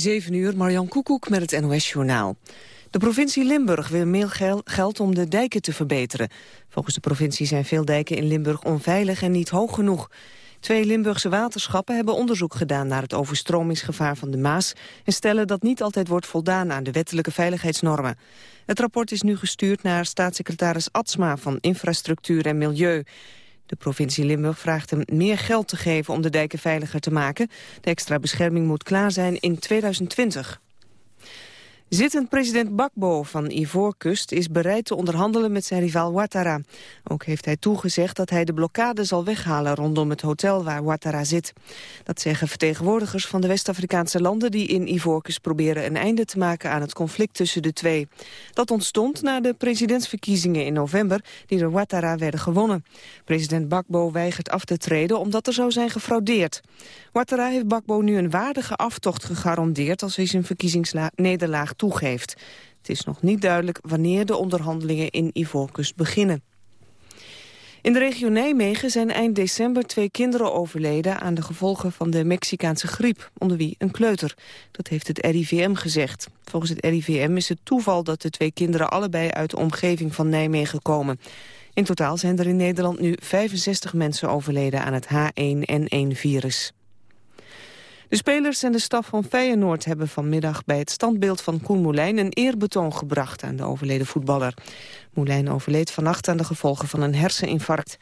7 uur, Marjan Koekoek met het NOS-journaal. De provincie Limburg wil meer geld om de dijken te verbeteren. Volgens de provincie zijn veel dijken in Limburg onveilig en niet hoog genoeg. Twee Limburgse waterschappen hebben onderzoek gedaan naar het overstromingsgevaar van de Maas... en stellen dat niet altijd wordt voldaan aan de wettelijke veiligheidsnormen. Het rapport is nu gestuurd naar staatssecretaris Atsma van Infrastructuur en Milieu. De provincie Limburg vraagt hem meer geld te geven om de dijken veiliger te maken. De extra bescherming moet klaar zijn in 2020. Zittend president Bakbo van Ivoorkust is bereid te onderhandelen met zijn rivaal Ouattara. Ook heeft hij toegezegd dat hij de blokkade zal weghalen rondom het hotel waar Ouattara zit. Dat zeggen vertegenwoordigers van de West-Afrikaanse landen die in Ivoorkust proberen een einde te maken aan het conflict tussen de twee. Dat ontstond na de presidentsverkiezingen in november die door Ouattara werden gewonnen. President Bakbo weigert af te treden omdat er zou zijn gefraudeerd. Ouattara heeft Bakbo nu een waardige aftocht gegarandeerd als hij zijn verkiezingsnederlaag toegeeft. Het is nog niet duidelijk wanneer de onderhandelingen in Ivoorkust beginnen. In de regio Nijmegen zijn eind december twee kinderen overleden aan de gevolgen van de Mexicaanse griep, onder wie een kleuter. Dat heeft het RIVM gezegd. Volgens het RIVM is het toeval dat de twee kinderen allebei uit de omgeving van Nijmegen komen. In totaal zijn er in Nederland nu 65 mensen overleden aan het H1N1-virus. De spelers en de staf van Feyenoord hebben vanmiddag bij het standbeeld van Koen Moulijn een eerbetoon gebracht aan de overleden voetballer. Moulijn overleed vannacht aan de gevolgen van een herseninfarct.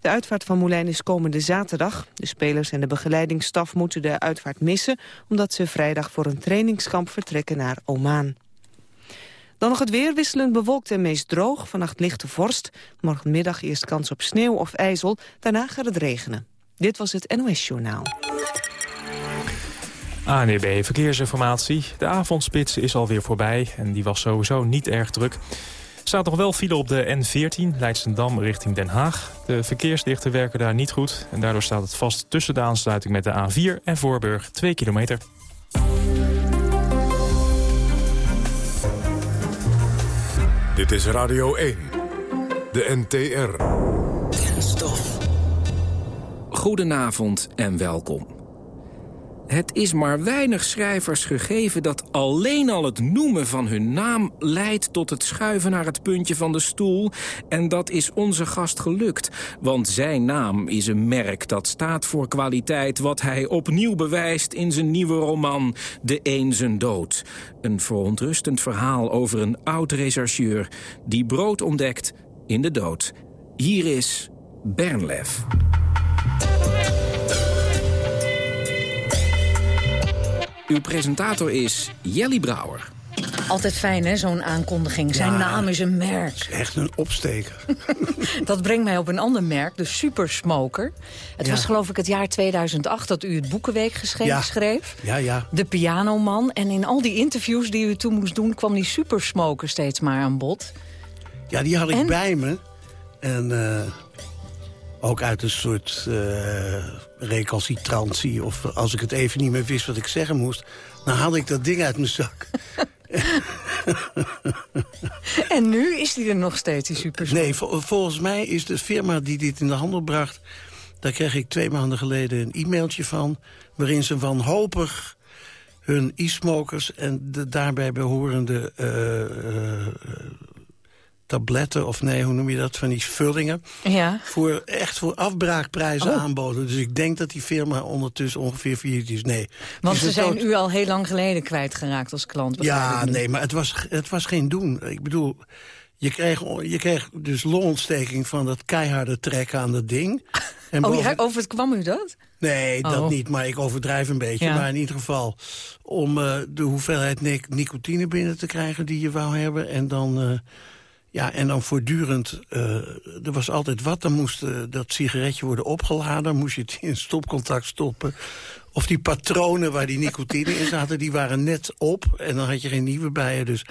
De uitvaart van Moulijn is komende zaterdag. De spelers en de begeleidingsstaf moeten de uitvaart missen... omdat ze vrijdag voor een trainingskamp vertrekken naar Oman. Dan nog het weer, wisselend bewolkt en meest droog. Vannacht lichte vorst. Morgenmiddag eerst kans op sneeuw of ijzel. Daarna gaat het regenen. Dit was het NOS Journaal. ANEB Verkeersinformatie. De avondspits is alweer voorbij en die was sowieso niet erg druk. Er staat nog wel file op de N14, Leidsendam richting Den Haag. De verkeersdichten werken daar niet goed en daardoor staat het vast tussen de aansluiting met de A4 en Voorburg 2 kilometer. Dit is Radio 1, de NTR. Kenstof. Goedenavond en welkom. Het is maar weinig schrijvers gegeven dat alleen al het noemen van hun naam... leidt tot het schuiven naar het puntje van de stoel. En dat is onze gast gelukt. Want zijn naam is een merk dat staat voor kwaliteit... wat hij opnieuw bewijst in zijn nieuwe roman De Een zijn dood. Een verontrustend verhaal over een oud-rechercheur... die brood ontdekt in de dood. Hier is Bernlef. Uw presentator is Jelly Brouwer. Altijd fijn, hè, zo'n aankondiging. Zijn naam is een merk. Echt een opsteker. dat brengt mij op een ander merk, de Supersmoker. Het was geloof ik het jaar 2008 dat u het Boekenweek ja. schreef. Ja, ja. De Pianoman. En in al die interviews die u toen moest doen... kwam die Supersmoker steeds maar aan bod. Ja, die had ik bij me. En uh, ook uit een soort uh, recalcitrantie... of als ik het even niet meer wist wat ik zeggen moest... dan haalde ik dat ding uit mijn zak. en nu is die er nog steeds, die super. Nee, volgens mij is de firma die dit in de handel bracht... daar kreeg ik twee maanden geleden een e-mailtje van... waarin ze wanhopig hun e-smokers en de daarbij behorende... Uh, tabletten, of nee, hoe noem je dat, van die vullingen... Ja. Voor, echt voor afbraakprijzen oh. aanboden. Dus ik denk dat die firma ondertussen ongeveer failliet is. Nee. Want ze zijn u al heel lang geleden kwijtgeraakt als klant. Ja, nee, maar het was, het was geen doen. Ik bedoel, je kreeg, je kreeg dus longontsteking van dat keiharde trekken aan dat ding. En oh, ja, overkwam u dat? Nee, dat oh. niet, maar ik overdrijf een beetje. Maar in ieder geval om uh, de hoeveelheid nicotine binnen te krijgen die je wou hebben... en dan... Uh, ja, en dan voortdurend, uh, er was altijd wat. Dan moest uh, dat sigaretje worden opgeladen. Dan moest je het in stopcontact stoppen. Of die patronen waar die nicotine in zaten, die waren net op. En dan had je geen nieuwe bij je. Dus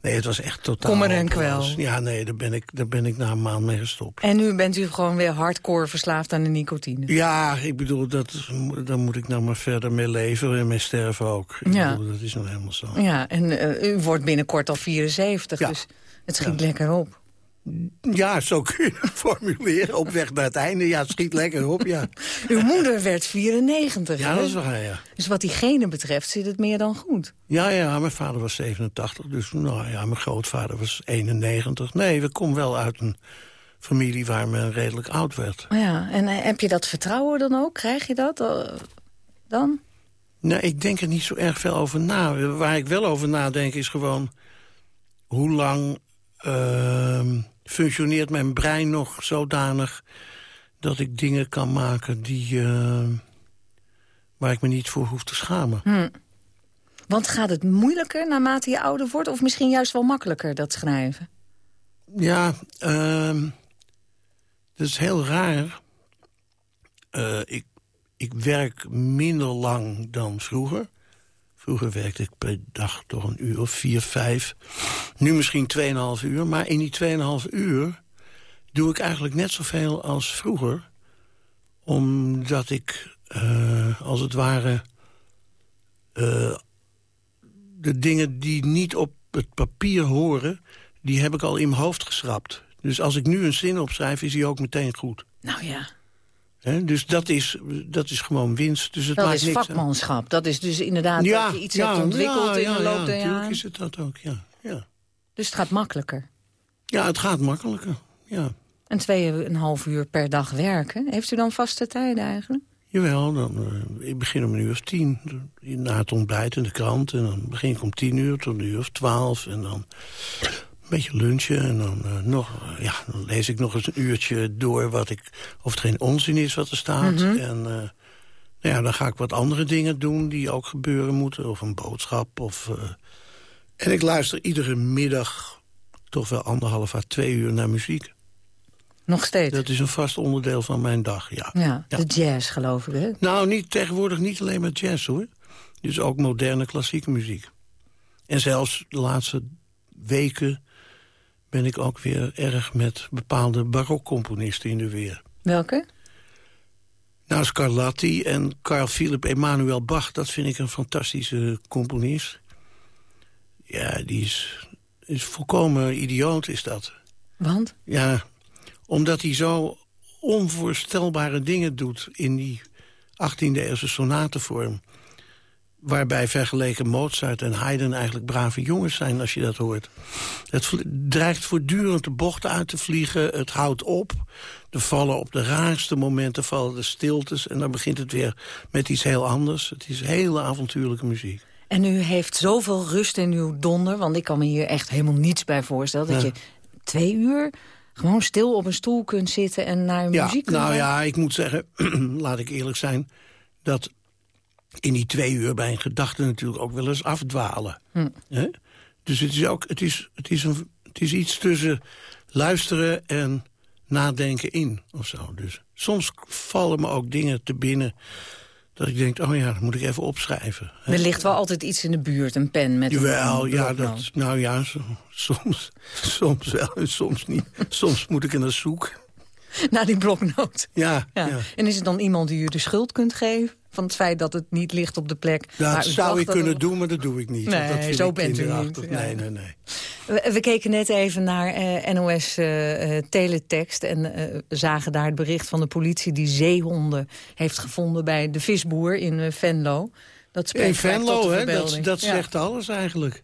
nee, het was echt totaal... Kommer en kwel. Ja, nee, daar ben, ik, daar ben ik na een maand mee gestopt. En nu bent u gewoon weer hardcore verslaafd aan de nicotine? Ja, ik bedoel, dat, daar moet ik nou maar verder mee leven en mee sterven ook. Ik ja. bedoel, dat is nou helemaal zo. Ja, en uh, u wordt binnenkort al 74, ja. dus... Het schiet lekker op. Ja, zo kun je het formuleren. Op weg naar het einde. Ja, schiet lekker op, ja. Uw moeder werd 94, Ja, dat is waar, ja. Dus wat die genen betreft zit het meer dan goed. Ja, ja, mijn vader was 87. Dus nou ja, mijn grootvader was 91. Nee, we komen wel uit een familie waar men redelijk oud werd. Ja, en eh, heb je dat vertrouwen dan ook? Krijg je dat eh, dan? Nou, ik denk er niet zo erg veel over na. Waar ik wel over nadenk is gewoon... hoe lang ehm, functioneert mijn brein nog zodanig... dat ik dingen kan maken die, ehm, waar ik me niet voor hoef te schamen. Hm. Want gaat het moeilijker naarmate je ouder wordt... of misschien juist wel makkelijker, dat schrijven? Ja, ehm dat is heel raar. Uh, ik, ik werk minder lang dan vroeger. Vroeger werkte ik per dag toch een uur of vier, vijf. Nu misschien tweeënhalf uur. Maar in die tweeënhalf uur doe ik eigenlijk net zoveel als vroeger. Omdat ik, uh, als het ware... Uh, de dingen die niet op het papier horen... die heb ik al in mijn hoofd geschrapt. Dus als ik nu een zin opschrijf, is hij ook meteen goed. Nou ja. Dus dat is, dat is gewoon winst. Dus het dat maakt is niks vakmanschap. Dat is dus inderdaad ja, dat je iets hebt ontwikkeld in de loop der jaren. Ja, natuurlijk is het dat ook, ja, ja. Dus het gaat makkelijker? Ja, het gaat makkelijker, ja. En tweeënhalf uur per dag werken. Heeft u dan vaste tijden eigenlijk? Jawel, dan, uh, ik begin om een uur of tien. Na het ontbijt in de krant. En dan begin ik om tien uur tot een uur of twaalf. En dan beetje lunchen en dan, uh, nog, uh, ja, dan lees ik nog eens een uurtje door wat ik, of het geen onzin is wat er staat. Mm -hmm. En uh, nou ja, dan ga ik wat andere dingen doen die ook gebeuren moeten. Of een boodschap. Of, en ik luister iedere middag toch wel anderhalf à twee uur naar muziek. Nog steeds? Dat is een vast onderdeel van mijn dag, ja. Ja, de jazz geloof ik, hè? Nou, niet, tegenwoordig niet alleen maar jazz, hoor. Dus ook moderne klassieke muziek. En zelfs de laatste weken ben ik ook weer erg met bepaalde barokcomponisten in de weer. Welke? Nou, Scarlatti en Carl Philipp Emanuel Bach... dat vind ik een fantastische componist. Ja, die is, is volkomen idioot, is dat. Want? Ja, omdat hij zo onvoorstelbare dingen doet... in die 18e-eeuwse sonatenvorm waarbij vergeleken Mozart en Haydn eigenlijk brave jongens zijn als je dat hoort. Het dreigt voortdurend de bochten uit te vliegen, het houdt op. Er vallen op de raarste momenten vallen de stiltes... en dan begint het weer met iets heel anders. Het is hele avontuurlijke muziek. En u heeft zoveel rust in uw donder... want ik kan me hier echt helemaal niets bij voorstellen... dat je twee uur gewoon stil op een stoel kunt zitten en naar ja, muziek kunt Nou ja, ik moet zeggen, laat ik eerlijk zijn... dat in die twee uur bij een gedachte natuurlijk ook wel eens afdwalen. Hm. Dus het is, ook, het, is, het, is een, het is iets tussen luisteren en nadenken in. Of zo. Dus soms vallen me ook dingen te binnen dat ik denk, oh ja, dat moet ik even opschrijven. Er ligt wel altijd iets in de buurt, een pen met Jawel, een ja, dat, nou ja, soms, soms wel en soms niet. soms moet ik er naar zoeken. Naar die bloknoot. Ja, ja. ja, En is het dan iemand die u de schuld kunt geven? Van het feit dat het niet ligt op de plek. Dat zou ik kunnen het... doen, maar dat doe ik niet. Nee, dat zo bent u niet. Ja. Nee, nee, nee. We, we, keken net even naar uh, NOS uh, uh, Teletext... en eh, zagen daar het bericht van de politie... die zeehonden heeft gevonden bij de visboer in Venlo. Dat in Venlo, hè? Dat, dat zegt alles eigenlijk.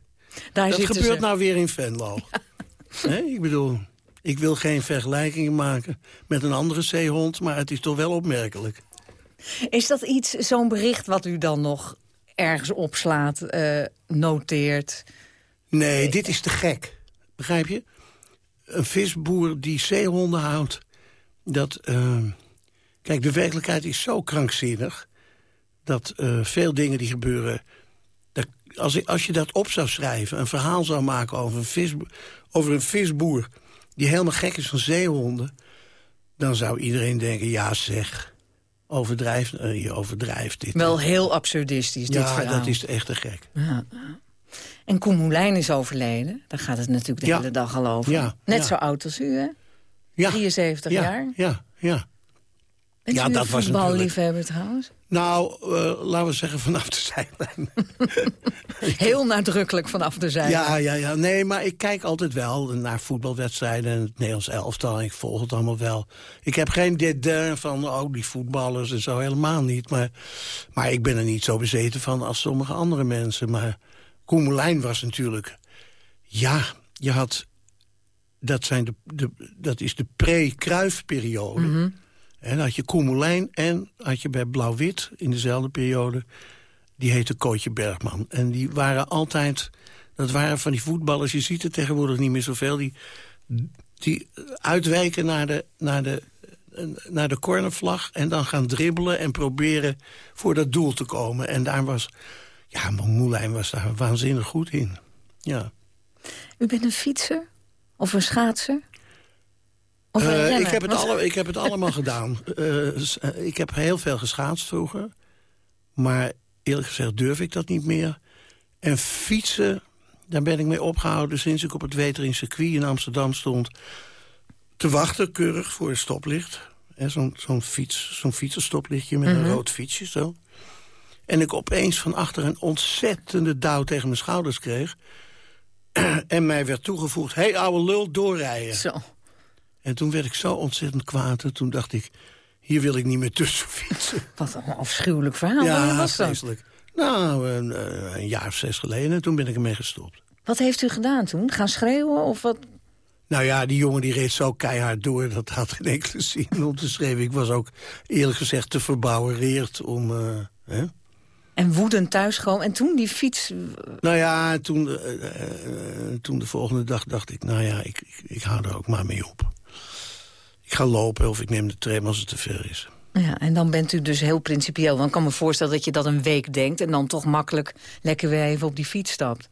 Daar dat gebeurt ze... nou weer in Venlo. Nee, ik bedoel... Ik wil geen vergelijkingen maken met een andere zeehond... maar het is toch wel opmerkelijk. Is dat iets, zo'n bericht wat u dan nog ergens opslaat, uh, noteert? Nee, dit is te gek. Begrijp je? Een visboer die zeehonden houdt... dat... Uh, kijk, de werkelijkheid is zo krankzinnig... dat uh, veel dingen die gebeuren... Dat, als, als je dat op zou schrijven, een verhaal zou maken over een, over een visboer die helemaal gek is van zeehonden... dan zou iedereen denken, ja zeg, overdrijf, uh, je overdrijft dit. Wel heel absurdistisch, dit ja, dat is echt te gek. Ja. En Koen Moulijn is overleden. Daar gaat het natuurlijk de ja. hele dag al over. Net zo oud als u, hè? Ja. 73 ja, jaar. Ja, ja. Bent ja, dat een was voetballiefhebber trouwens? Nou, uh, laten we zeggen vanaf de zijlijn. heel nadrukkelijk vanaf de zijde. Ja, ja, ja. Nee, maar ik kijk altijd wel naar voetbalwedstrijden en het Nederlands elftal. Ik volg het allemaal wel. Ik heb geen dédain van, oh, die voetballers en zo, helemaal niet. Maar, maar ik ben er niet zo bezeten van als sommige andere mensen. Maar Koemelijn was natuurlijk... Ja, je had... Dat, zijn de, de, dat is de pre-Kruif-periode. Mm En had je Koemelijn en had je bij Blauw-Wit in dezelfde periode die heette Kootje Bergman. En die waren altijd... Dat waren van die voetballers, je ziet het tegenwoordig niet meer zoveel... die, die uitwijken naar de, naar, de, naar de cornervlag... en dan gaan dribbelen en proberen voor dat doel te komen. En daar was... Ja, Moulijn was daar waanzinnig goed in. Ja. U bent een fietser? Of een schaatser? Uh, ik, heb het alle, ik heb het allemaal gedaan. Uh, ik heb heel veel geschaatst vroeger. Maar eerlijk gezegd durf ik dat niet meer. En fietsen, daar ben ik mee opgehouden... sinds ik op het Wetering circuit in Amsterdam stond... te wachten, keurig, voor een stoplicht. Zo'n zo'n fiets, zo'n fietsenstoplichtje met een mhm. rood fietsje zo. En ik opeens van achter een ontzettende douw tegen mijn schouders kreeg. en mij werd toegevoegd, hé hey, ouwe lul, doorrijden. Zo. En toen werd ik zo ontzettend kwaad. En toen dacht ik, hier wil ik niet meer tussen fietsen. Wat een afschuwelijk verhaal. Ja, was vreselijk. Nou, een, eh, een, jaar of zes geleden. Toen ben ik ermee gestopt. Wat heeft u gedaan toen? Gaan schreeuwen of wat? Nou ja, die jongen die reed zo keihard door. Dat had geen enkele zin om te schreeuwen. Ik was ook eerlijk gezegd te verbouwereerd om... Uh, hè? En woedend thuis gewoon. En toen die fiets... Nou ja, toen, uh, toen de volgende dag dacht ik... nou ja, ik, ik, ik hou er ook maar mee op ik ga lopen of ik neem de tram als het te ver is. Ja, en dan bent u dus heel principieel. Dan kan me voorstellen dat je dat een week denkt... en dan toch makkelijk lekker weer even op die fiets stapt.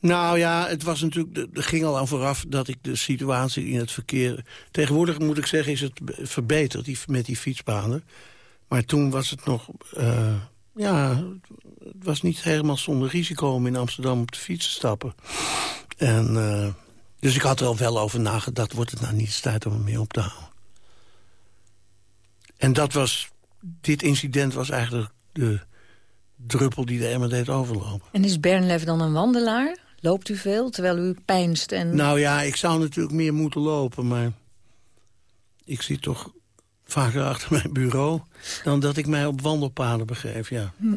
Nou ja, het was natuurlijk, er ging al aan vooraf dat ik de situatie in het verkeer... Tegenwoordig moet ik zeggen is het verbeterd die, met die fietsbanen. Maar toen was het nog... Uh, ja, het was niet helemaal zonder risico om in Amsterdam op de fiets te stappen. En... Uh, dus ik had er al wel over nagedacht, wordt het nou niet tijd om er mee op te houden. En dat was, dit incident was eigenlijk de druppel die de emmer deed overlopen. En is Bernlef dan een wandelaar? Loopt u veel, terwijl u pijnst? En... Nou ja, ik zou natuurlijk meer moeten lopen, maar... ik zit toch vaker achter mijn bureau... dan dat ik mij op wandelpaden begeef, ja. Hm.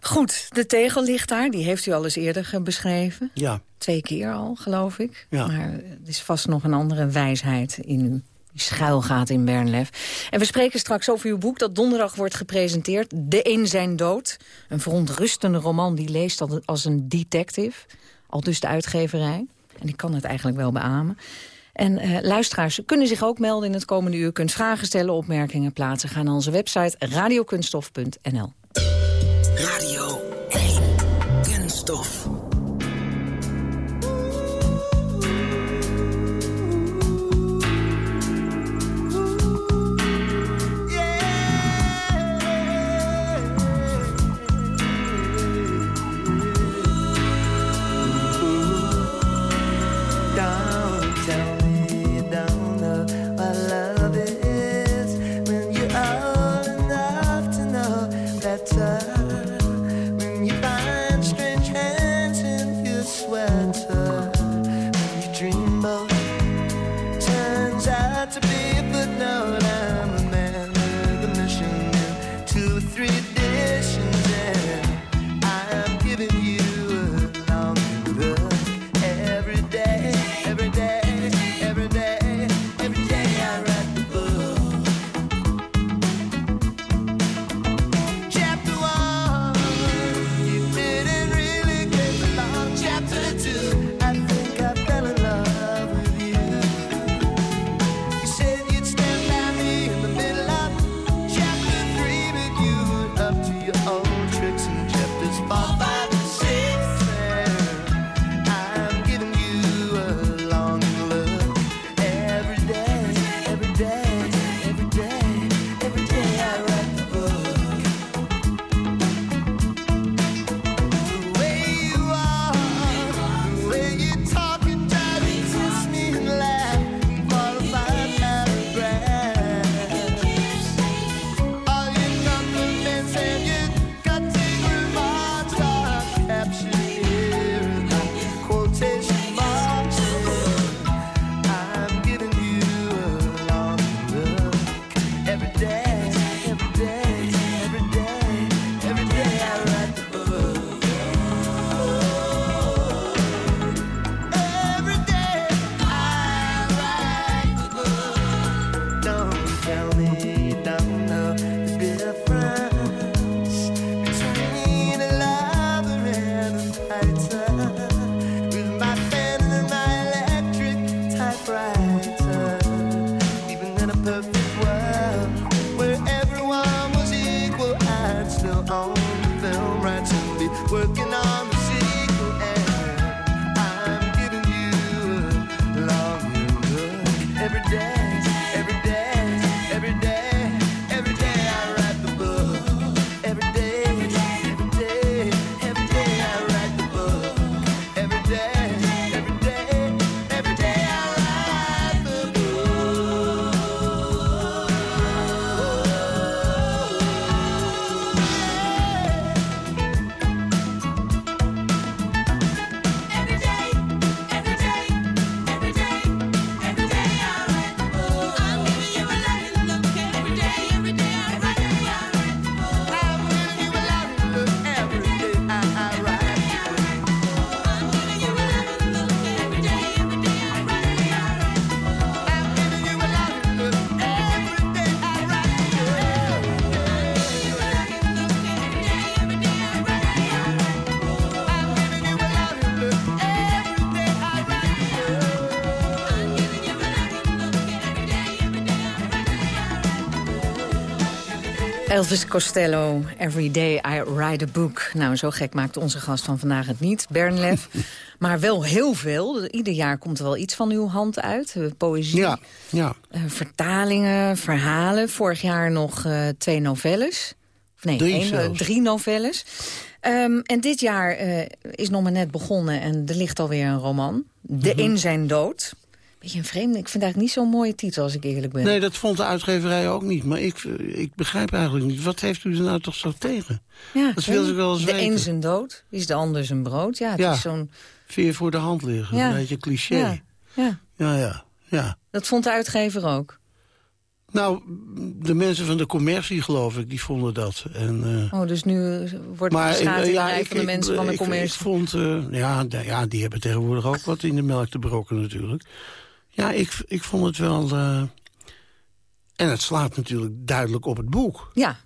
Goed, de tegel ligt daar. Die heeft u al eens eerder beschreven. Ja. Twee keer al, geloof ik. Ja. Maar er is vast nog een andere wijsheid in u. Die schuilgaat in Bernlef. En we spreken straks over uw boek dat donderdag wordt gepresenteerd. De Een zijn dood. Een verontrustende roman die leest als een detective. Al dus de uitgeverij. En ik kan het eigenlijk wel beamen. En uh, luisteraars kunnen zich ook melden in het komende uur. Kunt vragen stellen, opmerkingen plaatsen. Ga naar onze website radiokunstof.nl. Radio 1. Kunststof. Elvis Costello, Every Day I Write a Book. Nou, zo gek maakt onze gast van vandaag het niet, Bernlef. maar wel heel veel. Ieder jaar komt er wel iets van uw hand uit. Eh, poëzie, ja, ja. Uh, vertalingen, verhalen. Vorig jaar nog uh, twee novelles. Of nee, drie, één, drie novelles. Um, en dit jaar is nog maar net begonnen en er ligt alweer een roman. De mm In zijn dood. Beetje een vreemde. Ik vind eigenlijk niet zo'n mooie titel, als ik eerlijk ben. Nee, dat vond de uitgeverij ook niet. Maar ik, ik begrijp eigenlijk niet. Wat heeft u er nou toch zo tegen? Ja, dat wil ze wel eens De weten. een zijn dood, is de ander zijn brood. Ja, het ja. is zo'n... Veer voor de hand liggen, Ja. een beetje cliché. Ja, ja, ja, ja. ja. dat vond de uitgever ook. Nou, de mensen van de commercie, geloof ik, die vonden dat. En, eh, Oh, dus nu wordt maar het ik- beschadigd ja, van de ik- mensen van de ik- commercie. Ik vond, eh, ja, ja, die hebben tegenwoordig ook wat in de melk te brokken natuurlijk. Ja, ik, ik vond het wel... eh, en het slaat natuurlijk duidelijk op het boek. Ja,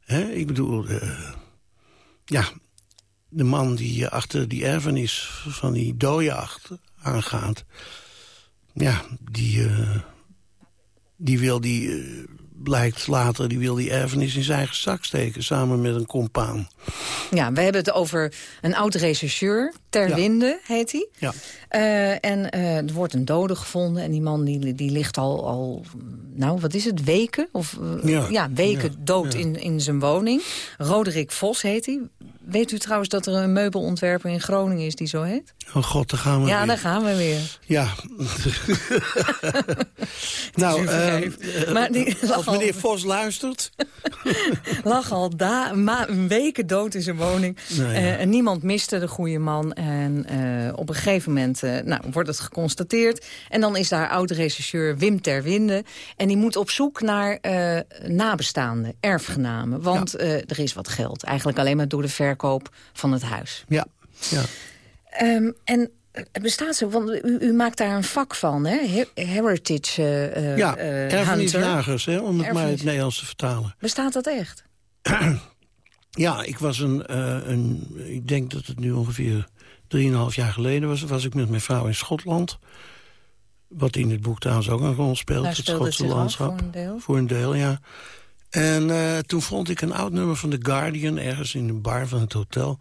Hè? Ik bedoel, eh, ja, de man die achter die erfenis van die dooijacht aangaat... ja, die, eh, die wil die, blijkt later, die wil die erfenis in zijn eigen zak steken... samen met een compaan. ja, we hebben het over een oud-rechercheur. Ter Ja. Winde heet hij. Ja. Eh, en eh, er wordt een dode gevonden. En die man die, die ligt al, al, nou wat is het, weken? Of, eh, Ja. weken Ja. dood. In, in zijn woning. Roderick Vos heet hij. Weet u trouwens dat er een meubelontwerper in Groningen is die zo heet? Oh god, daar gaan we ja, weer. daar gaan we weer. Ja. nou, u eh, vergeeft. eh, Maar die lag als al- meneer Vos luistert... lag al da ma weken dood in zijn woning. Nou ja. Eh, en niemand miste de goede man. En eh, op een gegeven moment eh, nou, wordt het geconstateerd. En dan is daar oud-regisseur Wim Terwinde. En die moet op zoek naar eh, nabestaanden, erfgenamen. Want eh, er is wat geld. Eigenlijk alleen maar door de verkoop van het huis. Ja, ja. Ehm, en het bestaat zo, want u, u maakt daar een vak van, hè? Her- Heritage eh eh, ja eh, hunter. erfenisjagers, hè, om het maar in het Nederlands te vertalen. Bestaat dat echt? Ja, ik was een, eh, een... Ik denk dat het nu ongeveer 3,5 jaar geleden was... was ik met mijn vrouw in Schotland. Wat in het boek trouwens ook een rol speelt. Daar het Schotse landschap. voor een deel. Voor een deel, ja. En eh, toen vond ik een oud nummer van The Guardian... ergens in een bar van het hotel.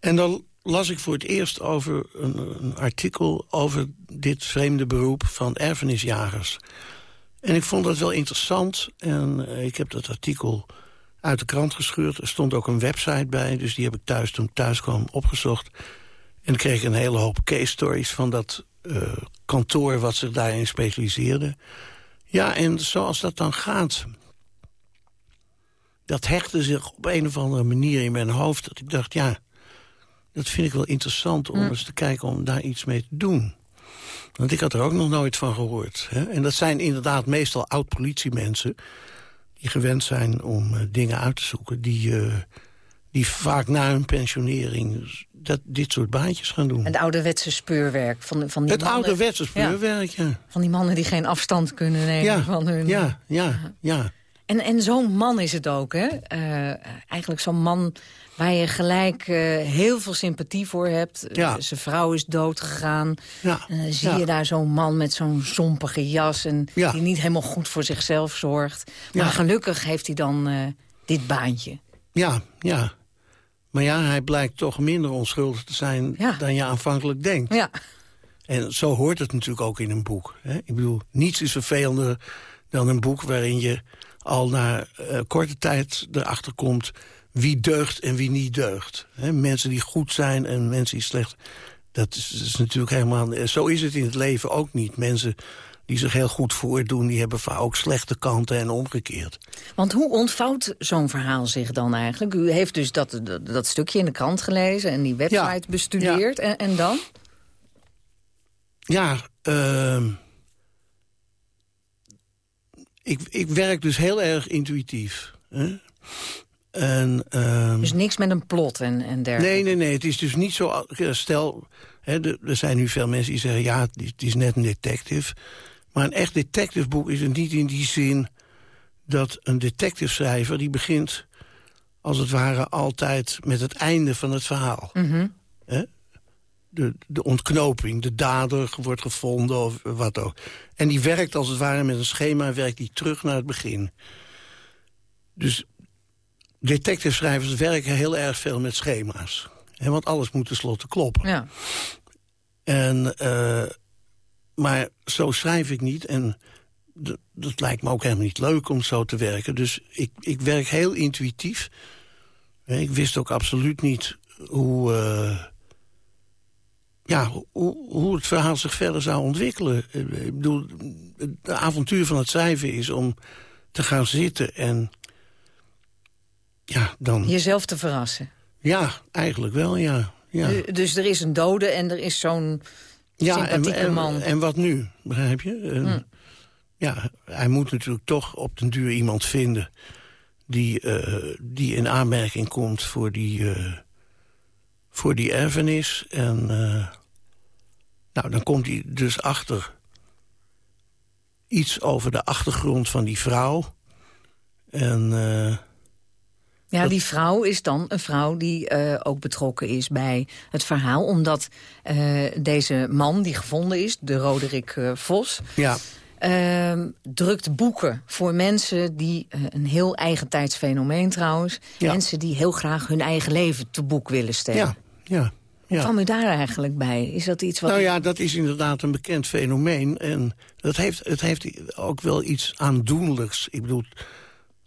En dan las ik voor het eerst over een, een artikel... over dit vreemde beroep van erfenisjagers. En ik vond dat wel interessant. En eh, ik heb dat artikel uit de krant gescheurd. Er stond ook een website bij, dus die heb ik thuis toen ik thuis kwam opgezocht. En ik kreeg een hele hoop case stories van dat eh, kantoor wat zich daarin specialiseerde. Ja, en zoals dat dan gaat... dat hechtte zich op een of andere manier in mijn hoofd... dat ik dacht, ja, dat vind ik wel interessant om eens te kijken... om daar iets mee te doen. Want ik had er ook nog nooit van gehoord. Hè? En dat zijn inderdaad meestal oud-politiemensen... die gewend zijn om eh, dingen uit te zoeken... die, eh, die vaak na hun pensionering dat, dit soort baantjes gaan doen. Het ouderwetse speurwerk van, van die Het mannen, ouderwetse speurwerk, ja. Van die mannen die geen afstand kunnen nemen Ja, van hun... ja, ja, ja. En, en zo'n man is het ook, hè? Eh, eigenlijk zo'n man waar je gelijk eh, heel veel sympathie voor hebt. Eh, Ja. zijn vrouw is dood gegaan. Ja, zie ja. je daar zo'n man met zo'n zompige jas... en Ja. die niet helemaal goed voor zichzelf zorgt. Maar gelukkig heeft hij dan dit baantje. Ja, ja. Maar ja, hij blijkt toch minder onschuldig te zijn dan je aanvankelijk denkt. Ja. En zo hoort het natuurlijk ook in een boek. Hè? Ik bedoel, niets is vervelender dan een boek waarin je al na uh, korte tijd erachter komt wie deugt en wie niet deugt. He, mensen die goed zijn en mensen die slecht... Dat is, is, natuurlijk helemaal... Zo is het in het leven ook niet. Mensen die zich heel goed voordoen... die hebben vaak ook slechte kanten en omgekeerd. Want hoe ontvouwt zo'n verhaal zich dan eigenlijk? U heeft dus dat, dat, stukje in de krant gelezen... en die website bestudeerd. En, en, dan? Ja, uh, ik, ik werk dus heel erg intuïtief. Hè? En, um... Dus niks met een plot en, en dergelijke? Nee, nee, nee. Het is dus niet zo... Stel, hè, er zijn nu veel mensen die zeggen... ja, het is net een detective. Maar een echt detectiveboek is het niet in die zin... dat een detective-schrijver die begint... als het ware altijd met het einde van het verhaal. Mm de, de ontknoping, de dader wordt gevonden of wat ook. En die werkt als het ware met een schema... werkt die terug naar het begin. Dus detective-schrijvers werken heel erg veel met schema's. He, want alles moet tenslotte kloppen. Ja. En, uh, maar zo schrijf ik niet. En dat lijkt me ook helemaal niet leuk om zo te werken. Dus ik, ik werk heel intuïtief. Ik wist ook absoluut niet hoe... Uh, ja, hoe, hoe, het verhaal zich verder zou ontwikkelen. Ik bedoel, het avontuur van het schrijven is om te gaan zitten en ja, dan... Jezelf te verrassen? Ja, eigenlijk wel, ja. ja. Dus er is een dode en er is zo'n ja, sympathieke en, man. En wat nu, begrijp je? Hm. Ja, hij moet natuurlijk toch op den duur iemand vinden... die, uh, die in aanmerking komt voor die, uh, voor die erfenis. En uh, nou, dan komt hij dus achter iets over de achtergrond van die vrouw. En... Ja, die vrouw is dan een vrouw die uh, ook betrokken is bij het verhaal. Omdat uh, deze man die gevonden is, de Roderick Vos... Ja. Ehm, drukt boeken voor mensen die, een heel eigen tijdsfenomeen trouwens... Ja. mensen die heel graag hun eigen leven te boek willen stellen. Ja, ja. Ja. Kwam u daar eigenlijk bij? Is dat iets wat... Nou ja, dat is inderdaad een bekend fenomeen. En dat heeft, het heeft ook wel iets aandoenlijks. Ik bedoel,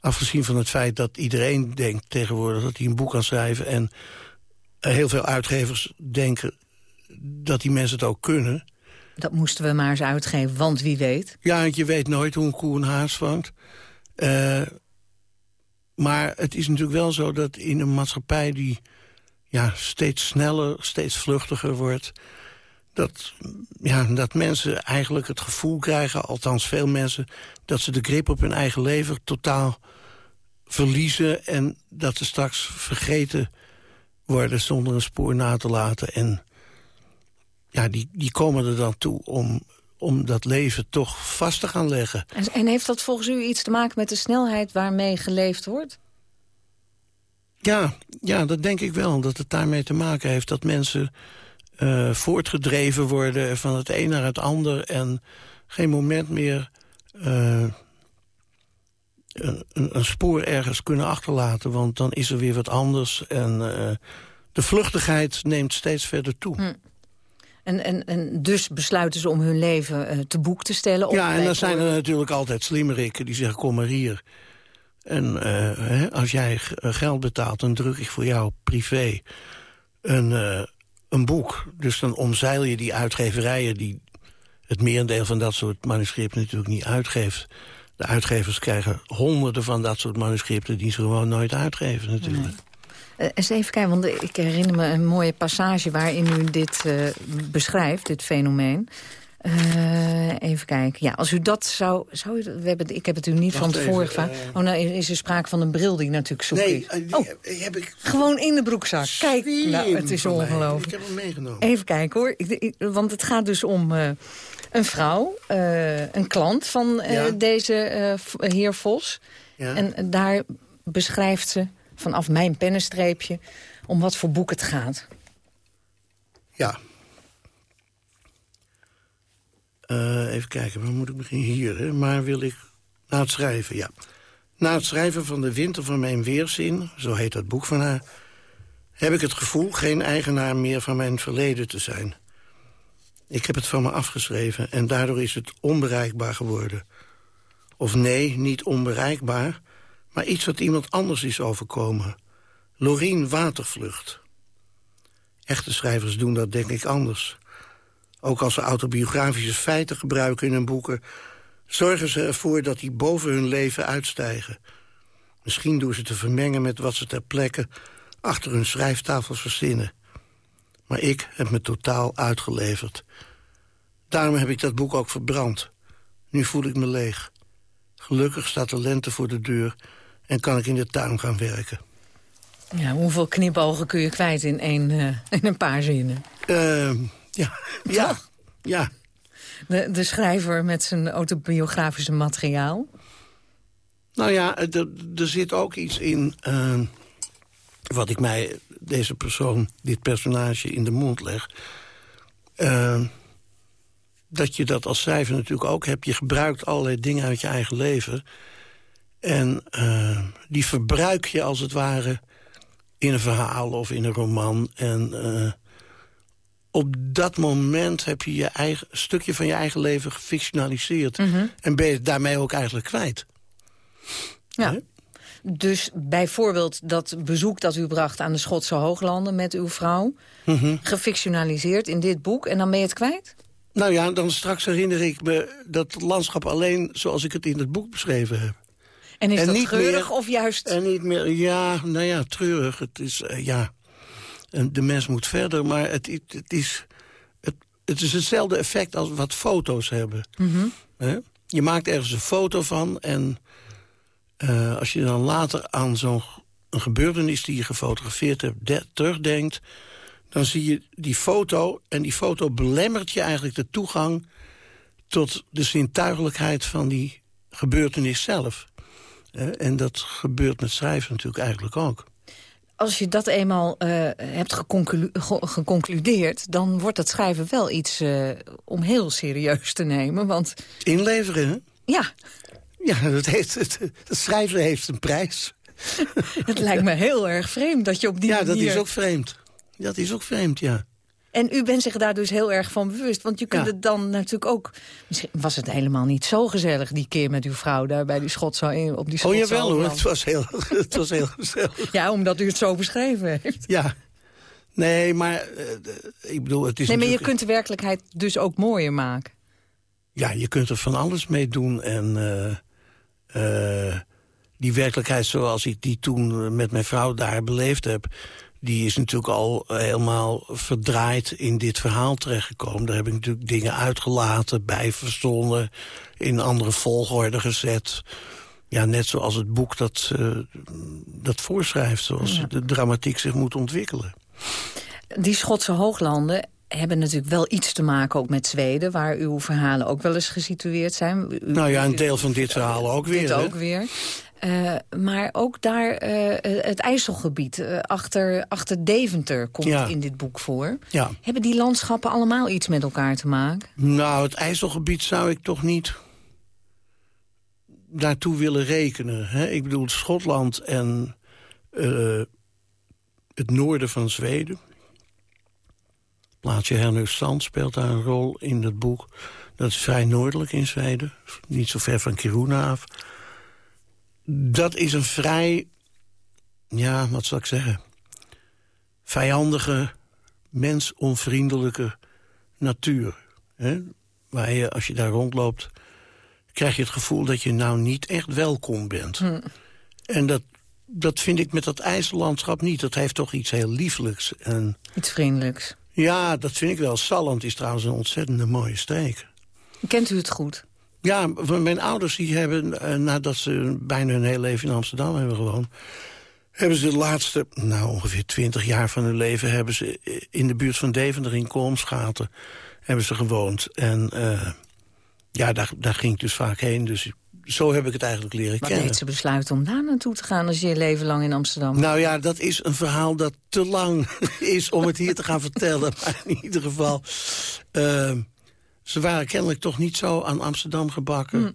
Afgezien van het feit dat iedereen denkt tegenwoordig dat hij een boek kan schrijven... en heel veel uitgevers denken dat die mensen het ook kunnen. Dat moesten we maar eens uitgeven, want wie weet. Ja, je weet nooit hoe een koe een haas vangt. Uh, maar het is natuurlijk wel zo dat in een maatschappij die ja, steeds sneller, steeds vluchtiger wordt... Dat, ja, dat mensen eigenlijk het gevoel krijgen, althans veel mensen... dat ze de grip op hun eigen leven totaal verliezen... en dat ze straks vergeten worden zonder een spoor na te laten. En ja, die, die komen er dan toe om, om dat leven toch vast te gaan leggen. En, en heeft dat volgens u iets te maken met de snelheid waarmee geleefd wordt? Ja, ja, dat denk ik wel. Dat het daarmee te maken heeft dat mensen uh, voortgedreven worden... van het een naar het ander en geen moment meer... Uh, een, een, spoor ergens kunnen achterlaten. Want dan is er weer wat anders. En uh, de vluchtigheid neemt steeds verder toe. Hm. En, en, en dus besluiten ze om hun leven uh, te boek te stellen? Ja, en dan zijn er natuurlijk altijd slimmerikken die zeggen, kom maar hier. En uh, hè, als jij geld betaalt, dan druk ik voor jou privé een, een boek. Dus dan omzeil je die uitgeverijen die het merendeel van dat soort manuscripten natuurlijk niet uitgeeft. De uitgevers krijgen honderden van dat soort manuscripten... die ze gewoon nooit uitgeven natuurlijk. Nee. Eens even kijken, want ik herinner me een mooie passage... waarin u dit beschrijft, dit fenomeen. Uh, even kijken. Ja, als u dat zou... zou u, we hebben, ik heb het u niet van tevoren gevraagd. oh, nou is er sprake van een bril die natuurlijk zoek nee, is. Die oh, heb ik... Gewoon in de broekzak. Kijk, nou, het is ongelooflijk. Ik heb hem meegenomen. Even kijken hoor. Ik, want het gaat dus om uh, een vrouw, een klant van ja. deze heer Vos. Ja. En daar beschrijft ze vanaf mijn pennenstreepje... om wat voor boek het gaat. Ja, uh, even kijken, waar moet ik beginnen? Hier, hè? maar wil ik... Na het schrijven, ja. Na het schrijven van De Winter van Mijn Weerzin, zo heet dat boek van haar... heb ik het gevoel geen eigenaar meer van mijn verleden te zijn. Ik heb het van me afgeschreven en daardoor is het onbereikbaar geworden. Of nee, niet onbereikbaar, maar iets wat iemand anders is overkomen. Lorien Watervlucht. Echte schrijvers doen dat denk ik anders. Ook als ze autobiografische feiten gebruiken in hun boeken... zorgen ze ervoor dat die boven hun leven uitstijgen. Misschien doen ze te vermengen met wat ze ter plekke... achter hun schrijftafels verzinnen. Maar ik heb me totaal uitgeleverd. Daarom heb ik dat boek ook verbrand. Nu voel ik me leeg. Gelukkig staat de lente voor de deur en kan ik in de tuin gaan werken. Ja, hoeveel knipogen kun je kwijt in, een, uh, in een paar zinnen? Uh, ja, ja, ja. De, de schrijver met zijn autobiografische materiaal? Nou ja, er, er zit ook iets in... Uh, wat ik mij, deze persoon, dit personage in de mond leg... Uh, dat je dat als schrijver natuurlijk ook hebt. Je gebruikt allerlei dingen uit je eigen leven. En uh, die verbruik je als het ware in een verhaal of in een roman. En op dat moment heb je je eigen stukje van je eigen leven gefictionaliseerd. Mm -hmm. En ben je daarmee ook eigenlijk kwijt. Ja. Dus bijvoorbeeld dat bezoek dat u bracht aan de Schotse Hooglanden met uw vrouw... Mm -hmm. gefictionaliseerd in dit boek en dan ben je het kwijt? Nou ja, dan straks herinner ik me dat landschap alleen zoals ik het in het boek beschreven heb. En is en dat niet treurig meer, of juist... En niet meer, ja, nou ja, treurig. Het is, uh, ja, en de mens moet verder, maar het, het, is, het, het, is hetzelfde effect als wat foto's hebben. Mm -hmm. Je maakt ergens een foto van en uh, als je dan later aan zo'n gebeurtenis die je gefotografeerd hebt terugdenkt dan zie je die foto... en die foto belemmert je eigenlijk de toegang... tot de zintuigelijkheid van die gebeurtenis zelf. En dat gebeurt met schrijven natuurlijk eigenlijk ook. Als je dat eenmaal uh, hebt geconclu geconcludeerd... dan wordt het schrijven wel iets uh, om heel serieus te nemen, want... Inleveren, hè? Ja. Ja, dat heeft, het, het schrijven heeft een prijs. het lijkt me heel erg vreemd dat je op die ja, manier... Ja, dat is ook vreemd. Dat is ook vreemd, ja. En u bent zich daar dus heel erg van bewust. Want je kunt ja. het dan natuurlijk ook... Misschien was het helemaal niet zo gezellig die keer met uw vrouw... daar bij die Schotse, op die Schotse Oh jawel hoor, het was, heel, het was heel gezellig. ja, omdat u het zo beschreven heeft. Ja. Nee, maar uh, ik bedoel, het is Nee, maar je kunt de werkelijkheid dus ook mooier maken. Ja, je kunt er van alles mee doen. En uh, uh, die werkelijkheid zoals ik die toen met mijn vrouw daar beleefd heb die is natuurlijk al helemaal verdraaid in dit verhaal terechtgekomen. Daar heb ik natuurlijk dingen uitgelaten, bijverzonnen, in andere volgorde gezet. Ja, net zoals het boek dat, uh, dat voorschrijft, zoals ja. de dramatiek zich moet ontwikkelen. Die Schotse hooglanden hebben natuurlijk wel iets te maken ook met Zweden... waar uw verhalen ook wel eens gesitueerd zijn. U, nou ja, een deel van dit verhaal ook weer. Dit ook weer. Uh, maar ook daar uh, het IJsselgebied, uh, achter, achter Deventer, komt ja. in dit boek voor. Ja. Hebben die landschappen allemaal iets met elkaar te maken? Nou, het IJsselgebied zou ik toch niet daartoe willen rekenen. Hè? Ik bedoel, Schotland en het noorden van Zweden. Het plaatsje Herneustrand speelt daar een rol in het boek. Dat is vrij noordelijk in Zweden, niet zo ver van Kiruna af dat is een vrij, ja, wat zal ik zeggen... vijandige, mensonvriendelijke natuur. Hè? Waar je, als je daar rondloopt, krijg je het gevoel dat je nou niet echt welkom bent. Hm. En dat, dat vind ik met dat IJssellandschap niet. Dat heeft toch iets heel lieflijks. En, iets vriendelijks. Ja, dat vind ik wel. Salland is trouwens een ontzettende mooie streek. Kent u het goed? Ja, mijn ouders die hebben, uh, nadat ze bijna hun hele leven in Amsterdam hebben gewoond... hebben ze de laatste, nou ongeveer twintig jaar van hun leven... hebben ze in de buurt van Deventer in Kolmschaten hebben ze gewoond. En uh, ja, daar, daar ging ik dus vaak heen. Dus zo heb ik het eigenlijk leren kennen. Maar deed ze besluiten om daar naartoe te gaan als je je leven lang in Amsterdam Nou ja, dat is een verhaal dat te lang is om het hier te gaan vertellen. Maar in ieder geval... Uh, ze waren kennelijk toch niet zo aan Amsterdam gebakken... Hm.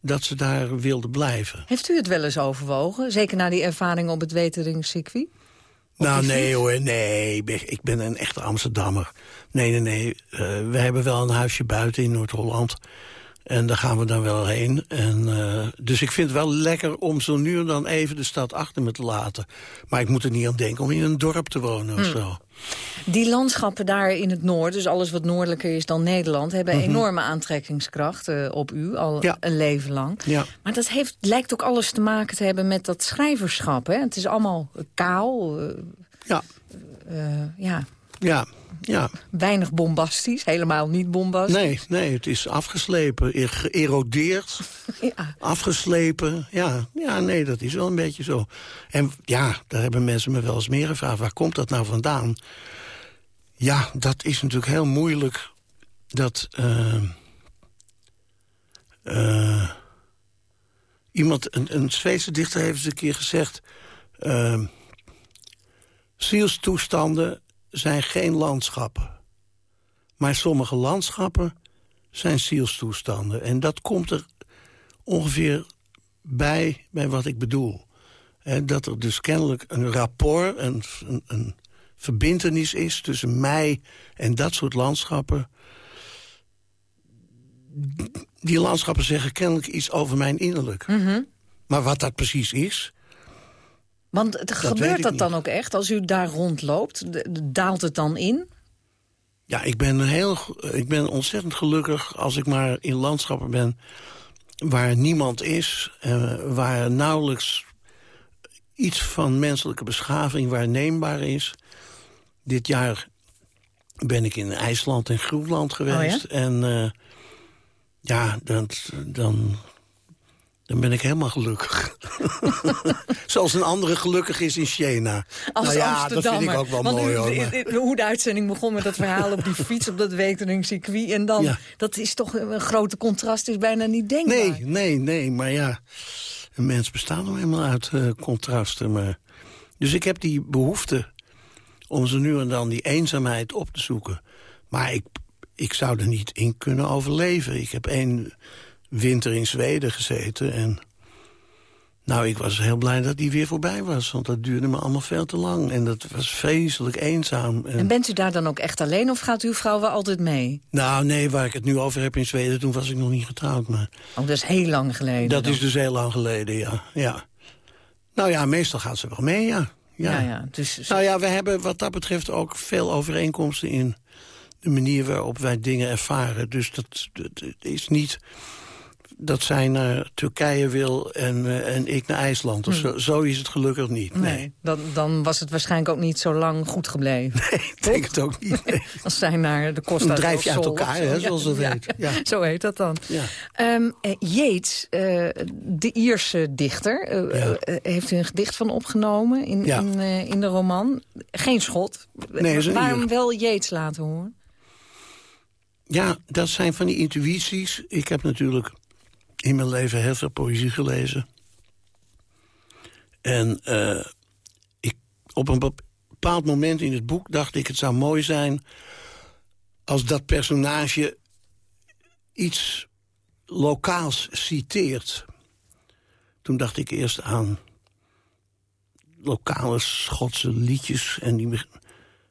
dat ze daar wilden blijven. Heeft u het wel eens overwogen? Zeker na die ervaring op het Weteringscircuit? Nou, nee hoor, nee. Ik ben een echte Amsterdammer. Nee, nee, nee. Uh, we hebben wel een huisje buiten in Noord-Holland. En daar gaan we dan wel heen. En, uh, dus ik vind het wel lekker om zo nu en dan even de stad achter me te laten. Maar ik moet er niet aan denken om in een dorp te wonen of hm. zo. Die landschappen daar in het noorden, dus alles wat noordelijker is dan Nederland... hebben mm enorme aantrekkingskracht uh, op u, al een leven lang. Ja. Maar dat heeft, lijkt ook alles te maken te hebben met dat schrijverschap. Hè? Het is allemaal kaal. Uh, ja. ja. Ja, ja. Weinig bombastisch, helemaal niet bombastisch. Nee, nee het is afgeslepen, geërodeerd, ja. afgeslepen. Ja, ja, nee, dat is wel een beetje zo. En ja, daar hebben mensen me wel eens meer gevraagd. Waar komt dat nou vandaan? Ja, dat is natuurlijk heel moeilijk. Dat... Uh, uh, iemand, een, een Zweedse dichter heeft eens een keer gezegd... Uh, zielstoestanden zijn geen landschappen. Maar sommige landschappen zijn zielstoestanden. En dat komt er ongeveer bij, bij wat ik bedoel. dat er dus kennelijk een rapport, een, een, een verbindenis is... tussen mij en dat soort landschappen. Die landschappen zeggen kennelijk iets over mijn innerlijk. Mhm. Maar wat dat precies is... Want gebeurt dat dan ook echt? Als u daar rondloopt, daalt het dan in? Ja, ik ben, heel, ik ben ontzettend gelukkig als ik maar in landschappen ben... waar niemand is, uh, waar nauwelijks iets van menselijke beschaving waarneembaar is. Dit jaar ben ik in IJsland en Groenland geweest. Oh ja? En uh, ja, dan, dan dan ben ik helemaal gelukkig. Zoals een andere gelukkig is in Siena. Als nou ja, dat vind ik ook wel mooi. hoor, Hoe de uitzending begon met dat verhaal op die fiets... op dat circuit En dan, dat is toch een grote contrast, is bijna niet denkbaar. Nee, nee, nee, maar ja... Een mens bestaat nog helemaal uit uh, contrasten. Maar... Dus ik heb die behoefte om ze nu en dan die eenzaamheid op te zoeken. Maar ik, ik zou er niet in kunnen overleven. Ik heb één winter in Zweden gezeten. En nou, ik was heel blij dat die weer voorbij was. Want dat duurde me allemaal veel te lang. En dat was vreselijk eenzaam. En, bent u daar dan ook echt alleen of gaat uw vrouw wel altijd mee? Nou, nee, waar ik het nu over heb in Zweden, toen was ik nog niet getrouwd. Maar... Oh, dat is heel lang geleden. Dat is dus heel lang geleden, ja. ja. Nou ja, meestal gaat ze wel mee, ja. Ja. ja, dus... Nou ja, we hebben wat dat betreft ook veel overeenkomsten in de manier waarop wij dingen ervaren. Dus dat, dat is niet dat zij naar Turkije wil en, uh, en ik naar IJsland. Of hmm. zo, zo, is het gelukkig niet. Nee, dan, dan, was het waarschijnlijk ook niet zo lang goed gebleven. Nee, ik denk het ook niet. Als zij naar de Costa Dan drijf je uit elkaar, hè, zoals dat heet. Ja. Zo heet dat dan. Ja. Um, Yeats, uh, de Ierse dichter, uh, heeft u een gedicht van opgenomen in, in, in, de roman. Geen schot. Nee, Waarom wel Yeats laten horen? Ja, dat zijn van die intuïties. Ik heb natuurlijk in mijn leven heel veel poëzie gelezen. En uh, ik, op een bepaald moment in het boek dacht ik... het zou mooi zijn als dat personage iets lokaals citeert. Toen dacht ik eerst aan lokale Schotse liedjes. En die,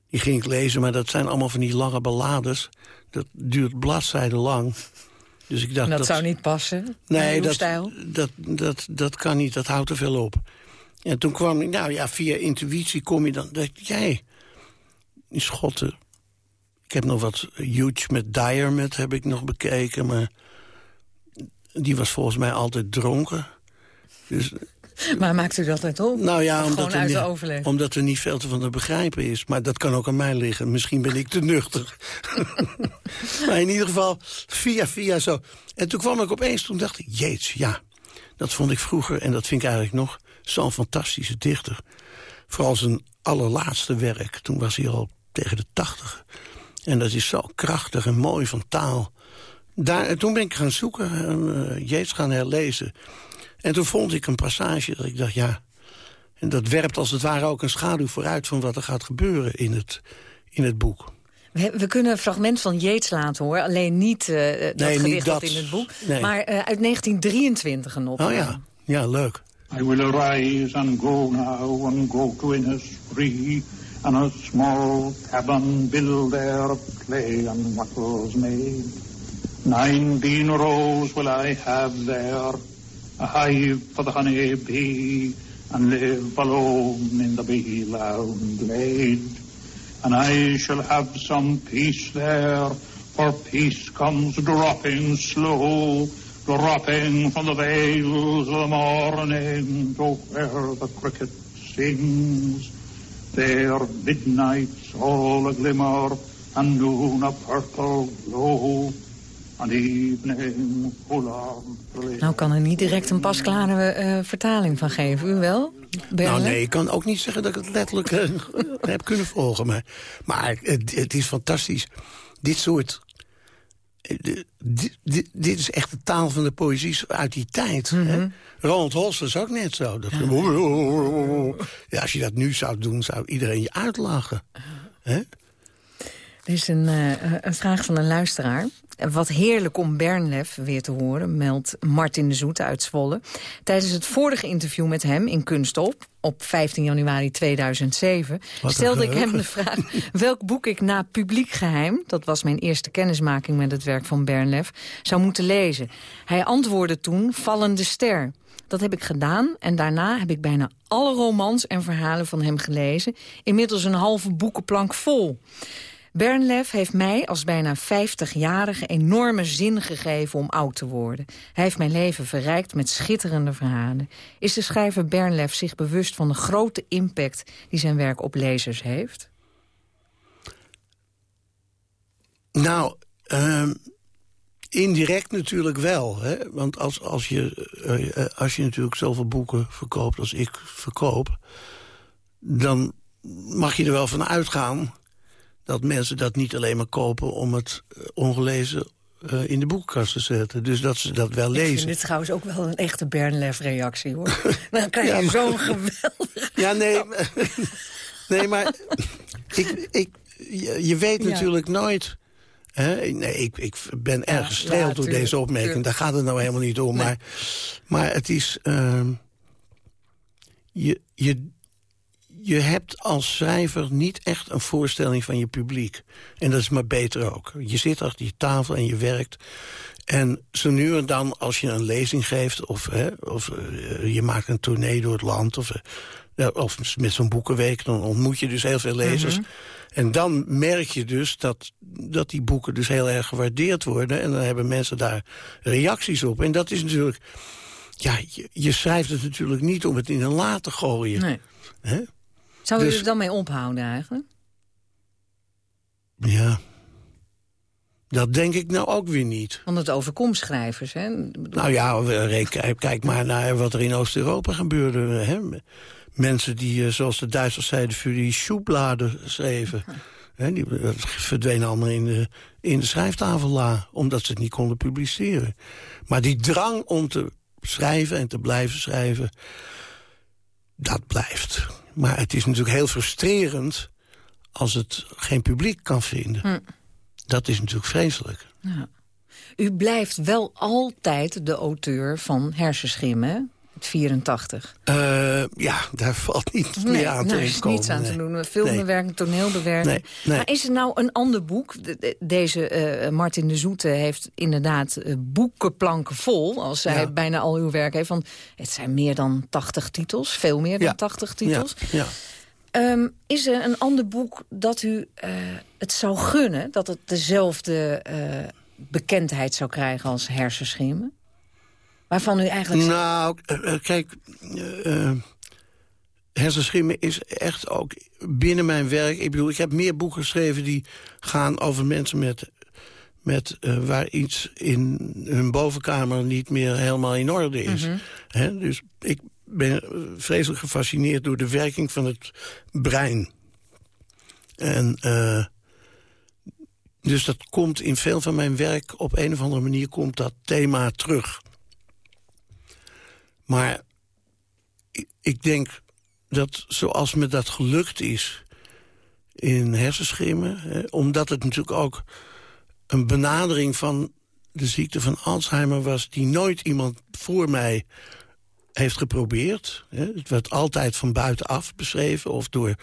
die ging ik lezen, maar dat zijn allemaal van die lange ballades. Dat duurt bladzijden lang. Dus ik dacht, dat, dat zou niet passen? Nee, dat, dat, dat, dat kan niet. Dat houdt te veel op. En toen kwam ik, nou ja, via intuïtie kom je dan... Dat jij, die Schotten... Ik heb nog wat Huge met Diarmid heb ik nog bekeken, maar... Die was volgens mij altijd dronken. Dus maar maakt u dat altijd op? Nou ja, omdat er, niet, omdat er niet veel te van te begrijpen is. Maar dat kan ook aan mij liggen. Misschien ben ik te nuchter. maar in ieder geval, via via zo. En toen kwam ik opeens, toen dacht ik, jeets, ja. Dat vond ik vroeger, en dat vind ik eigenlijk nog, zo'n fantastische dichter. Vooral zijn allerlaatste werk. Toen was hij al tegen de tachtig. En dat is zo krachtig en mooi van taal. Daar, toen ben ik gaan zoeken, uh, Jeets gaan herlezen. En toen vond ik een passage dat ik dacht, ja... en dat werpt als het ware ook een schaduw vooruit... van wat er gaat gebeuren in het, in het boek. We, we kunnen een fragment van Jeets laten horen. Alleen niet uh, dat nee, gedicht dat, in het boek. Maar uh, uit 1923 een opname. Oh ja, ja leuk. I will arise and go now and go to Innisfree and a small cabin build there of clay and wattles made. Nineteen rows will I have there, a hive for the honey bee, and live alone in the bee loud glade. And I shall have some peace there, for peace comes dropping slow, dropping from the veils of the morning to where the cricket sings. There midnight's all a glimmer, and noon a purple glow. Nou kan er niet direct een pasklare uh, vertaling van geven. U wel? Berle? Nou nee, ik kan ook niet zeggen dat ik het letterlijk uh, heb kunnen volgen. Maar, maar het, het is fantastisch. Dit soort dit, dit, dit, is echt de taal van de poëzie uit die tijd. Mm -hmm. Ronald Holst is ook net zo. Dat, ja, als je dat nu zou doen, zou iedereen je uitlachen. Hè? Er is een, uh, een vraag van een luisteraar. Wat heerlijk om Bernlef weer te horen, meldt Martin de Zoete uit Zwolle. Tijdens het vorige interview met hem in Kunstop, op 15 januari 2007... stelde ik hem de vraag welk boek ik na Publiek Geheim... dat was mijn eerste kennismaking met het werk van Bernlef... zou moeten lezen. Hij antwoordde toen Vallende Ster. Dat heb ik gedaan en daarna heb ik bijna alle romans en verhalen van hem gelezen. Inmiddels een halve boekenplank vol. Bernlef heeft mij als bijna 50-jarige enorme zin gegeven om oud te worden. Hij heeft mijn leven verrijkt met schitterende verhalen. Is de schrijver Bernlef zich bewust van de grote impact die zijn werk op lezers heeft? Nou, uh, indirect natuurlijk wel. Hè? Want als, als, je, uh, als je natuurlijk zoveel boeken verkoopt als ik verkoop... dan mag je er wel van uitgaan dat mensen dat niet alleen maar kopen om het eh, ongelezen uh, in de boekenkast te zetten. Dus dat ze dat wel lezen. Ik vind dit trouwens ook wel een echte Bernlef-reactie, hoor. Dan krijg je ja, zo'n geweldig... Ja, nee, nee maar ik, ik, je, weet natuurlijk nooit... Hè? Nee, ik, ik ben erg gestreeld door deze opmerking. Daar gaat het nou helemaal niet om. Maar, maar het is... Uh, je, je, je hebt als schrijver niet echt een voorstelling van je publiek. En dat is maar beter ook. Je zit achter je tafel en je werkt. En zo nu en dan, als je een lezing geeft... of, hè, of uh, je maakt een tournee door het land... of, uh, of met zo'n boekenweek, dan ontmoet je dus heel veel lezers. Mm -hmm. En dan merk je dus dat, dat die boeken dus heel erg gewaardeerd worden... en dan hebben mensen daar reacties op. En dat is natuurlijk... Ja, je, je schrijft het natuurlijk niet om het in een la te gooien. Nee. Hè? Zou dus, u er dan mee ophouden eigenlijk? Ja. Dat denk ik nou ook weer niet. Want het overkomt schrijvers, hè? Nou ja, kijk, kijk maar naar wat er in Oost-Europa gebeurde. Hè? Mensen die, eh, zoals de Duitsers zeiden, voor die schoebladen schreven. Hè? Die verdwenen allemaal in de, in de schrijftafella, omdat ze het niet konden publiceren. Maar die drang om te schrijven en te blijven schrijven, dat blijft. Maar het is natuurlijk heel frustrerend als het geen publiek kan vinden. Hm. Dat is natuurlijk vreselijk. Ja. U blijft wel altijd de auteur van Hersenschimmen, 84. Uh, ja, daar valt niet nee, meer aan nou, te is niets aan nee. te doen. Filmbewerking, nee. toneelbewerking. Nee, maar is er nou een ander boek? Deze uh, Martin de Zoete heeft inderdaad uh, boekenplanken vol... als hij ja. bijna al uw werk heeft. Van, het zijn meer dan 80 titels, veel meer dan ja. 80 titels. Ja. Um, is er een ander boek dat u het zou gunnen... dat het dezelfde bekendheid zou krijgen als Hersenschimmen? Waarvan u eigenlijk... Nou, uh, kijk... Uh, hersenschimmen is echt ook binnen mijn werk... Ik bedoel, ik heb meer boeken geschreven die gaan over mensen met... met uh, waar iets in hun bovenkamer niet meer helemaal in orde is. Mm -hmm. He, dus ik ben vreselijk gefascineerd door de werking van het brein. En... dus dat komt in veel van mijn werk... op een of andere manier komt dat thema terug. Maar ik denk dat zoals me dat gelukt is in hersenschimmen... Omdat het natuurlijk ook een benadering van de ziekte van Alzheimer was... die nooit iemand voor mij heeft geprobeerd. Het werd altijd van buitenaf beschreven of door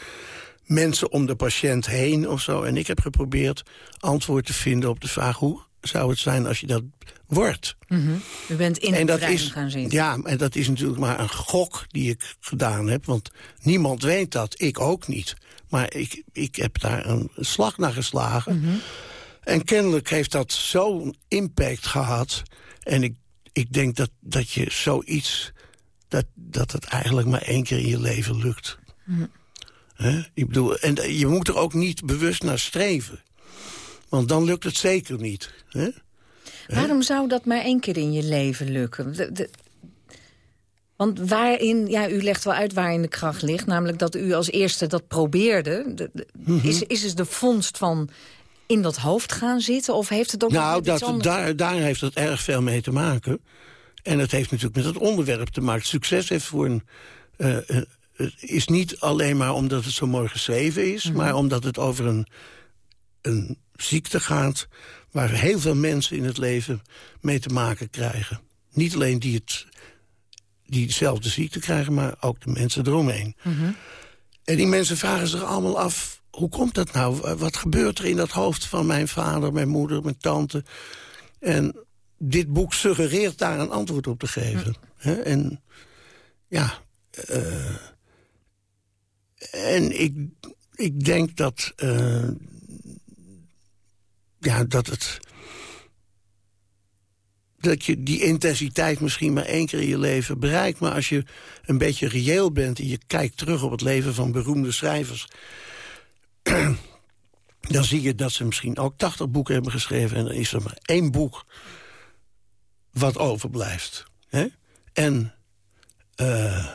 mensen om de patiënt heen of zo. En ik heb geprobeerd antwoord te vinden op de vraag... hoe zou het zijn als je dat wordt? Mm U bent in en is, gaan zitten. Ja, en dat is natuurlijk maar een gok die ik gedaan heb. Want niemand weet dat, ik ook niet. Maar ik, ik heb daar een slag naar geslagen. Mhm. En kennelijk heeft dat zo'n impact gehad. En ik, ik denk dat, dat je zoiets... Dat, dat het eigenlijk maar één keer in je leven lukt. Mhm. Ik bedoel, en je moet er ook niet bewust naar streven. Want dan lukt het zeker niet. Hè? Waarom zou dat maar één keer in je leven lukken? De- de- want waarin, ja, u legt wel uit waarin de kracht ligt. Namelijk dat u als eerste dat probeerde. De- de- Mhm. is, is het de vondst van in dat hoofd gaan zitten? Of heeft het ook Nou, iets dat, anders? daar, daar heeft het erg veel mee te maken. En het heeft natuurlijk met het onderwerp te maken. Succes heeft voor een... het is niet alleen maar omdat het zo mooi geschreven is... Mhm. maar omdat het over een, een ziekte gaat... waar heel veel mensen in het leven mee te maken krijgen. Niet alleen die, het, die dezelfde ziekte krijgen... maar ook de mensen eromheen. Mhm. En die mensen vragen zich allemaal af... hoe komt dat nou? Wat gebeurt er in dat hoofd van mijn vader, mijn moeder, mijn tante? En dit boek suggereert daar een antwoord op te geven. Hè? En ja... eh, en ik, ik denk dat... eh, ja, dat het... Dat je die intensiteit misschien maar één keer in je leven bereikt. Maar als je een beetje reëel bent en je kijkt terug op het leven van beroemde schrijvers... dan zie je dat ze misschien ook 80 boeken hebben geschreven... en dan is er maar één boek wat overblijft. En eh,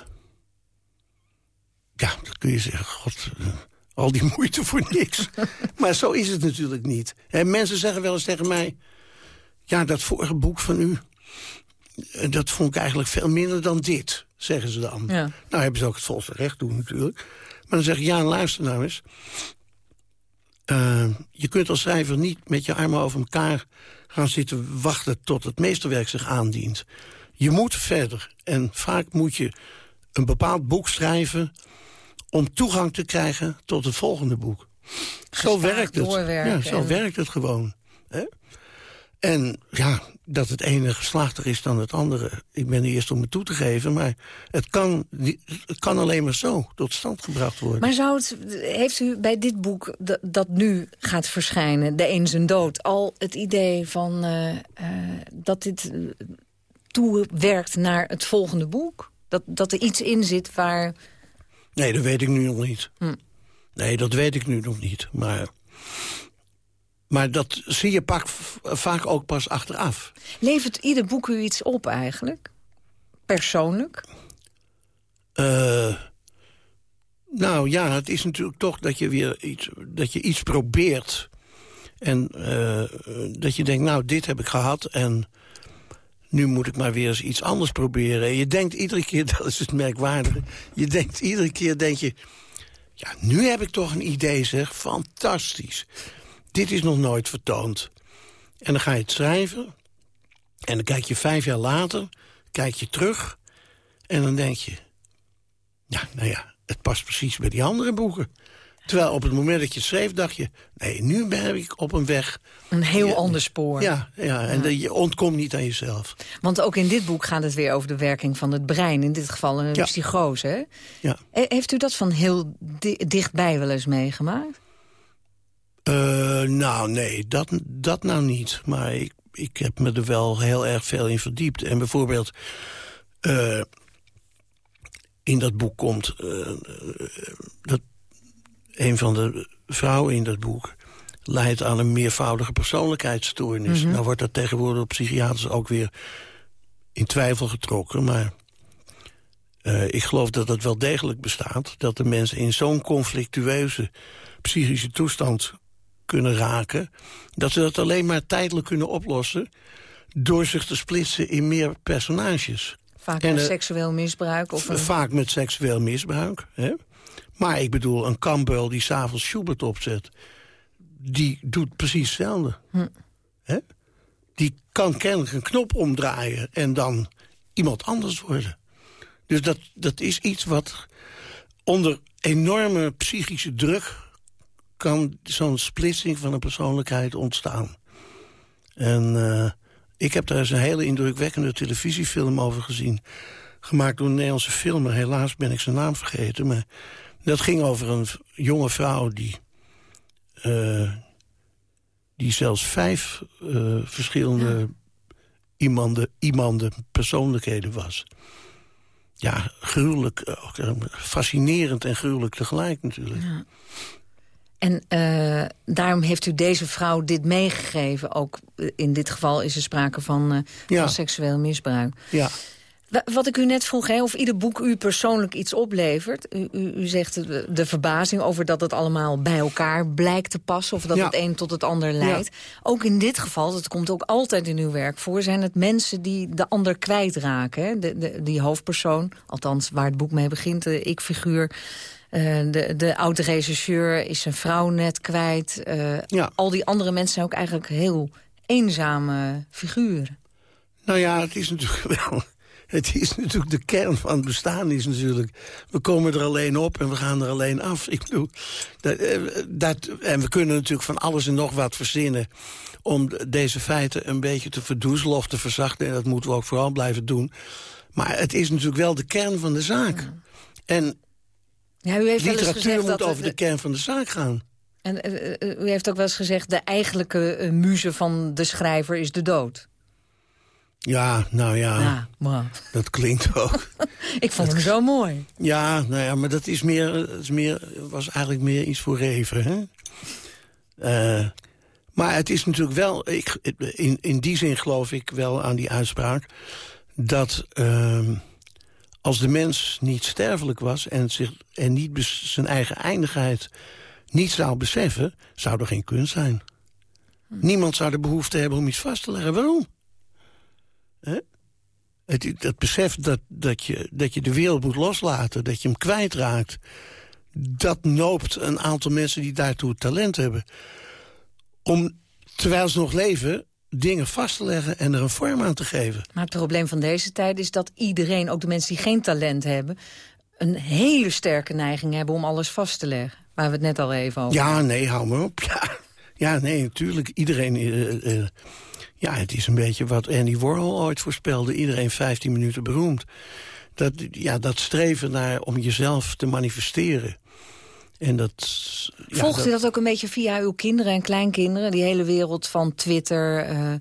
ja, dan kun je zeggen, god, eh, al die moeite voor niks. maar zo is het natuurlijk niet. En mensen zeggen wel eens tegen mij... ja, dat vorige boek van u, eh, dat vond ik eigenlijk veel minder dan dit, zeggen ze dan. Ja. Nou hebben ze ook het volste recht doen natuurlijk. Maar dan zeg ik, ja, luister nou eens. Eh, je kunt als schrijver niet met je armen over elkaar gaan zitten wachten tot het meesterwerk zich aandient. Je moet verder. En vaak moet je een bepaald boek schrijven om toegang te krijgen tot het volgende boek. Zo werkt het. Ja, zo en- werkt het gewoon. Hè? En ja, dat het ene geslaagder is dan het andere. Ik ben de eerste om het toe te geven, maar het kan, het kan alleen maar zo tot stand gebracht worden. Maar zou het, heeft u bij dit boek dat, dat nu gaat verschijnen, De Een zijn dood... al het idee van eh, eh, dat dit eh, toewerkt naar het volgende boek? Dat, dat er iets in zit waar... Nee, dat weet ik nu nog niet. Hm. Nee, dat weet ik nu nog niet. Maar, maar dat zie je pak, vaak ook pas achteraf. Levert ieder boek u iets op eigenlijk? Persoonlijk? Eh, nou ja, het is natuurlijk toch dat je weer iets, dat je iets probeert. En eh, dat je denkt, nou, dit heb ik gehad en nu moet ik maar weer eens iets anders proberen. En je denkt iedere keer, dat is het merkwaardige... je denkt iedere keer, denk je... ja, nu heb ik toch een idee, zeg. Fantastisch. Dit is nog nooit vertoond. En dan ga je het schrijven. En dan kijk je vijf jaar later, kijk je terug... en dan denk je... ja, nou ja, het past precies bij die andere boeken. Terwijl op het moment dat je het schreef, dacht je... nee, nu ben ik op een weg... Een heel Ja. ander spoor. Ja, ja en dat je ontkomt niet aan jezelf. Want ook in dit boek gaat het weer over de werking van het brein. In dit geval een Ja. psychose, hè? Ja. Eh, Heeft u dat van heel di- dichtbij wel eens meegemaakt? Eh, nou, nee, dat, dat nou niet. Maar ik, ik heb me er wel heel erg veel in verdiept. En bijvoorbeeld... eh, in dat boek komt... dat een van de vrouwen in dat boek... leidt aan een meervoudige persoonlijkheidsstoornis. Nou wordt dat tegenwoordig op psychiaters ook weer in twijfel getrokken. Maar eh, ik geloof dat het wel degelijk bestaat. Dat de mensen in zo'n conflictueuze psychische toestand kunnen raken... dat ze dat alleen maar tijdelijk kunnen oplossen... door zich te splitsen in meer personages. Vaak En, een eh, seksueel misbruik? Of een... Vaak met seksueel misbruik. Hè? Maar ik bedoel, een Campbell die s'avonds Schubert opzet... die doet precies hetzelfde. Hm. Hè? Die kan kennelijk een knop omdraaien... en dan iemand anders worden. Dus dat, dat is iets wat onder enorme psychische druk... kan zo'n splitsing van een persoonlijkheid ontstaan. En uh, ik heb daar eens een hele indrukwekkende televisiefilm over gezien. Gemaakt door een Nederlandse filmer. Helaas ben ik zijn naam vergeten. Maar dat ging over een jonge vrouw die... Uh, die zelfs vijf uh, verschillende ja. iemanden, iemanden persoonlijkheden was. Ja, gruwelijk, fascinerend en gruwelijk tegelijk natuurlijk. Ja. En uh, daarom heeft u deze vrouw dit meegegeven. Ook in dit geval is er sprake van, uh, ja. van seksueel misbruik. Ja. Wat ik u net vroeg, hè, of ieder boek u persoonlijk iets oplevert. U, u, u zegt de, de, verbazing over dat het allemaal bij elkaar blijkt te passen... of dat ja. het een tot het ander leidt. Ja. Ook in dit geval, dat komt ook altijd in uw werk voor... zijn het mensen die de ander kwijtraken. Hè? De, de, die hoofdpersoon, althans waar het boek mee begint, de ik-figuur... Uh, de, de oude regisseur is zijn vrouw net kwijt. Uh, ja. Al die andere mensen zijn ook eigenlijk heel eenzame figuren. Nou ja, het is natuurlijk wel... Het is natuurlijk de kern van het bestaan is natuurlijk... we komen er alleen op en we gaan er alleen af. Ik bedoel, dat, dat, en we kunnen natuurlijk van alles en nog wat verzinnen... om deze feiten een beetje te verdoezelen of te verzachten. En dat moeten we ook vooral blijven doen. Maar het is natuurlijk wel de kern van de zaak. En ja, u heeft literatuur moet dat over de kern van de zaak gaan. En uh, u heeft ook wel eens gezegd... de eigenlijke uh, muze van de schrijver is de dood. Ja, nou ja, ja maar. dat klinkt ook. Ik vond dat, hem zo mooi. Ja, nou ja, maar dat is meer, dat is meer, was eigenlijk meer iets voor Reven. Hè? Uh, maar het is natuurlijk wel, ik, in, in die zin geloof ik wel aan die uitspraak... dat uh, als de mens niet sterfelijk was en, zich, en niet zijn eigen eindigheid niet zou beseffen... zou er geen kunst zijn. Hm. Niemand zou de behoefte hebben om iets vast te leggen. Waarom? He? Het, besef dat, dat, je, dat je de wereld moet loslaten, dat je hem kwijtraakt... dat noopt een aantal mensen die daartoe talent hebben... om, terwijl ze nog leven, dingen vast te leggen en er een vorm aan te geven. Maar het probleem van deze tijd is dat iedereen, ook de mensen die geen talent hebben... een hele sterke neiging hebben om alles vast te leggen. Waar we het net al even over Ja, nee, hou me op. Ja, ja nee, natuurlijk. Iedereen... Uh, uh, ja, het is een beetje wat Andy Warhol ooit voorspelde. Iedereen 15 minuten beroemd. Dat, ja, dat streven naar om jezelf te manifesteren. En dat, ja, Volgt u dat... dat ook een beetje via uw kinderen en kleinkinderen? Die hele wereld van Twitter... Uh,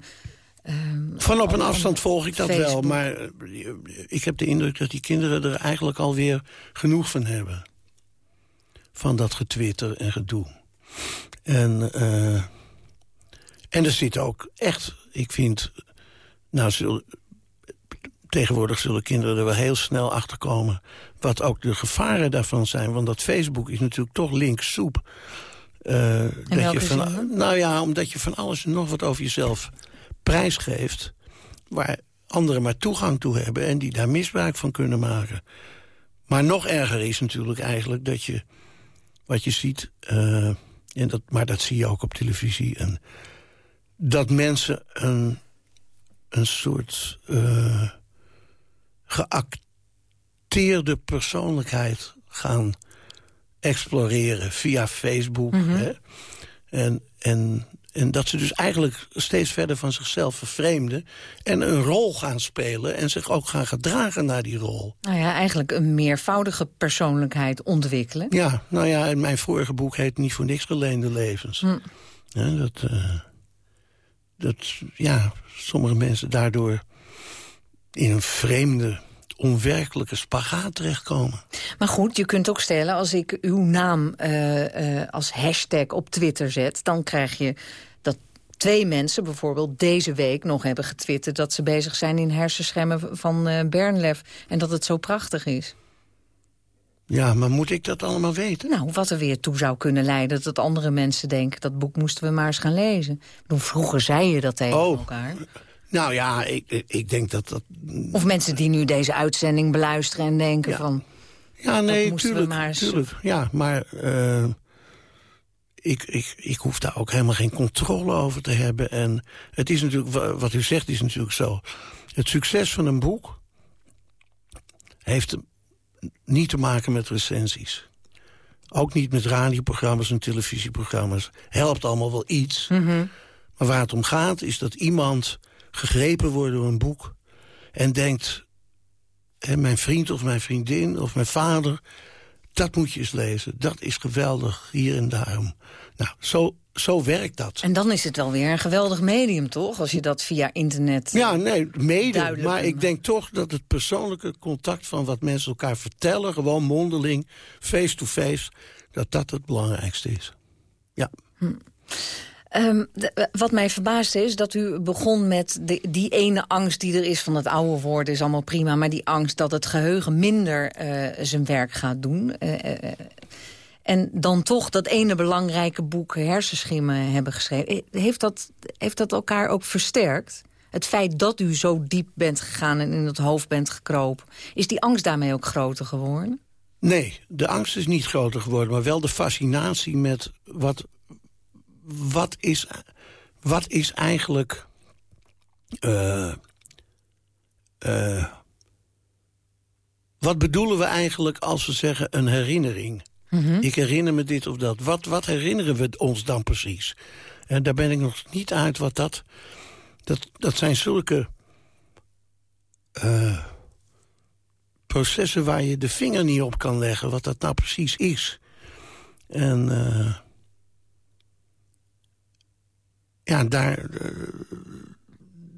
van op een afstand volg ik dat Facebook. wel. Maar ik heb de indruk dat die kinderen er eigenlijk alweer genoeg van hebben. Van dat getwitter en gedoe. En, uh, en er zit ook echt ik vind... Nou, zullen, tegenwoordig zullen kinderen er wel heel snel achter komen... wat ook de gevaren daarvan zijn. Want dat Facebook is natuurlijk toch linkssoep. Uh, dat je van, nou ja, omdat je van alles en nog wat over jezelf prijsgeeft... waar anderen maar toegang toe hebben... en die daar misbruik van kunnen maken. Maar nog erger is natuurlijk eigenlijk dat je... wat je ziet... Uh, en dat, maar dat zie je ook op televisie... En, dat mensen een, een soort uh, geacteerde persoonlijkheid gaan exploreren via Facebook. Mm -hmm. hè? En, en, en dat ze dus eigenlijk steeds verder van zichzelf vervreemden... en een rol gaan spelen en zich ook gaan gedragen naar die rol. Nou ja, eigenlijk een meervoudige persoonlijkheid ontwikkelen. Ja, nou ja, en mijn vorige boek heet niet voor niks geleende levens. Mm. Ja, dat... Uh, dat ja, sommige mensen daardoor in een vreemde, onwerkelijke spagaat terechtkomen. Maar goed, je kunt ook stellen, als ik uw naam uh, uh, als hashtag op Twitter zet... dan krijg je dat twee mensen bijvoorbeeld deze week nog hebben getwitterd... dat ze bezig zijn in hersenschermen van uh, Bernlef en dat het zo prachtig is. Ja, maar moet ik dat allemaal weten? Nou, wat er weer toe zou kunnen leiden dat andere mensen denken... dat boek moesten we maar eens gaan lezen. Bedoel, vroeger zei je dat tegen oh. elkaar. Nou ja, ik, ik denk dat dat... Of mensen die nu deze uitzending beluisteren en denken ja. van... Ja, nee, tuurlijk, maar eens... tuurlijk. Ja, maar uh, ik, ik, ik hoef daar ook helemaal geen controle over te hebben. En het is natuurlijk, wat u zegt is natuurlijk zo. Het succes van een boek heeft niet te maken met recensies. Ook niet met radioprogramma's en televisieprogramma's. Helpt allemaal wel iets. Mhm. Maar waar het om gaat is dat iemand gegrepen wordt door een boek... en denkt, hè, mijn vriend of mijn vriendin of mijn vader... dat moet je eens lezen, dat is geweldig, hier en daarom. Nou, zo, zo werkt dat. En dan is het wel weer een geweldig medium, toch? Als je dat via internet... Ja, nee, mede. duidelijk Maar ik denk toch dat het persoonlijke contact van wat mensen elkaar vertellen... gewoon mondeling, face-to-face, dat dat het belangrijkste is. Ja. Ehm, de- wat mij verbaasde is dat u begon met de, die ene angst die er is... van het oude woord is allemaal prima... maar die angst dat het geheugen minder eh, zijn werk gaat doen. Eh, eh, en dan toch dat ene belangrijke boek Hersenschimmen hebben geschreven. Eh, Heeft dat, heeft dat elkaar ook versterkt? Het feit dat u zo diep bent gegaan en in het hoofd bent gekropen... is die angst daarmee ook groter geworden? Nee, de angst is niet groter geworden... maar wel de fascinatie met wat, wat, is, wat is eigenlijk... eh, eh, wat bedoelen we eigenlijk als we zeggen een herinnering? Ik herinner me dit of dat. Wat, wat herinneren we ons dan precies? En daar ben ik nog niet uit wat dat... Dat, dat zijn zulke... eh, processen waar je de vinger niet op kan leggen... wat dat nou precies is. En eh, ja, daar, eh,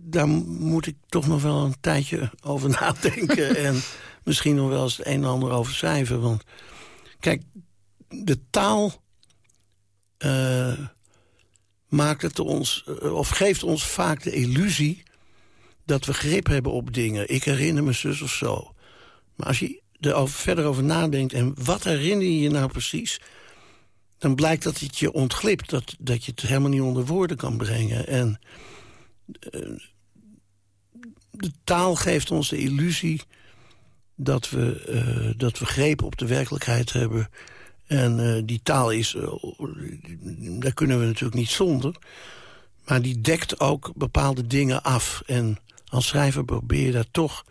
daar moet ik toch nog wel een tijdje over nadenken... en misschien nog wel eens het een en ander over schrijven. Want kijk, de taal eh, maakt het ons, eh, of geeft ons vaak de illusie... dat we grip hebben op dingen. Ik herinner me zus of zo. Maar als je er verder over nadenkt... en wat herinner je je nou precies... dan blijkt dat het je ontglipt. Dat, dat je het helemaal niet onder woorden kan brengen. En eh, de taal geeft ons de illusie... dat we, eh, dat we greep op de werkelijkheid hebben... En eh, die taal is, daar kunnen we natuurlijk niet zonder. Maar die dekt ook bepaalde dingen af. En als schrijver probeer je daar toch,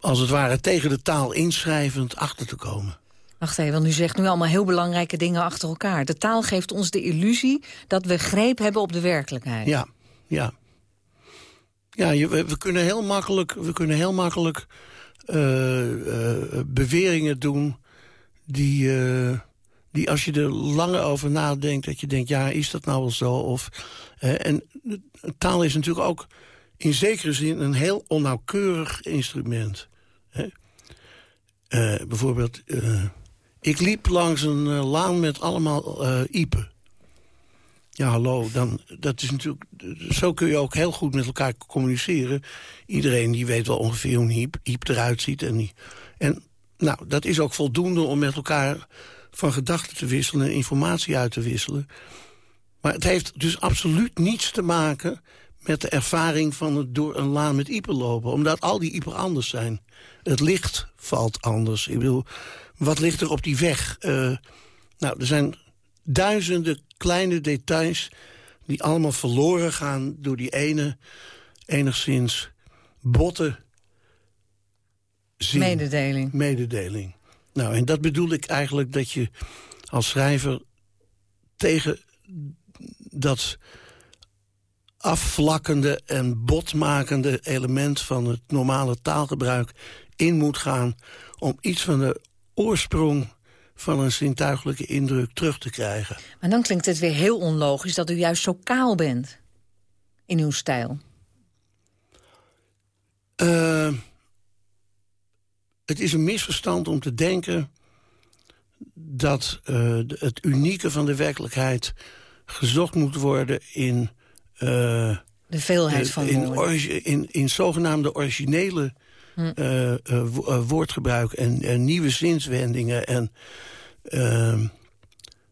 als het ware tegen de taal inschrijvend, achter te komen. Wacht even, want u zegt nu allemaal heel belangrijke dingen achter elkaar. De taal geeft ons de illusie dat we greep hebben op de werkelijkheid. Ja, ja. Ja, we, we kunnen heel makkelijk, we kunnen heel makkelijk eh, eh, beweringen doen... Die, eh, die als je er langer over nadenkt, dat je denkt... ja, is dat nou wel zo? Of, en taal is natuurlijk ook in zekere zin een heel onnauwkeurig instrument. Hè? Bijvoorbeeld, ik liep langs een eh, laan met allemaal eh iepen. Ja, hallo, dan, dat is natuurlijk, zo kun je ook heel goed met elkaar communiceren. Iedereen die weet wel ongeveer hoe een iep, iep eruit ziet. En, die, en nou, dat is ook voldoende om met elkaar van gedachten te wisselen... en informatie uit te wisselen. Maar het heeft dus absoluut niets te maken met de ervaring van het door een laan met iepen lopen. Omdat al die iepen anders zijn. Het licht valt anders. Ik bedoel, wat ligt er op die weg? Eh, nou, er zijn duizenden kleine details die allemaal verloren gaan... door die ene enigszins botte zin. Mededeling. Mededeling. Nou, en dat bedoel ik eigenlijk dat je als schrijver tegen dat afvlakkende en botmakende element van het normale taalgebruik in moet gaan om iets van de oorsprong van een zintuigelijke indruk terug te krijgen. Maar dan klinkt het weer heel onlogisch dat u juist zo kaal bent. In uw stijl. Uh, het is een misverstand om te denken dat uh, het unieke van de werkelijkheid gezocht moet worden in... Uh, de veelheid van in, woorden. In, in zogenaamde originele hm. woordgebruik en, en, nieuwe zinswendingen. En ehm,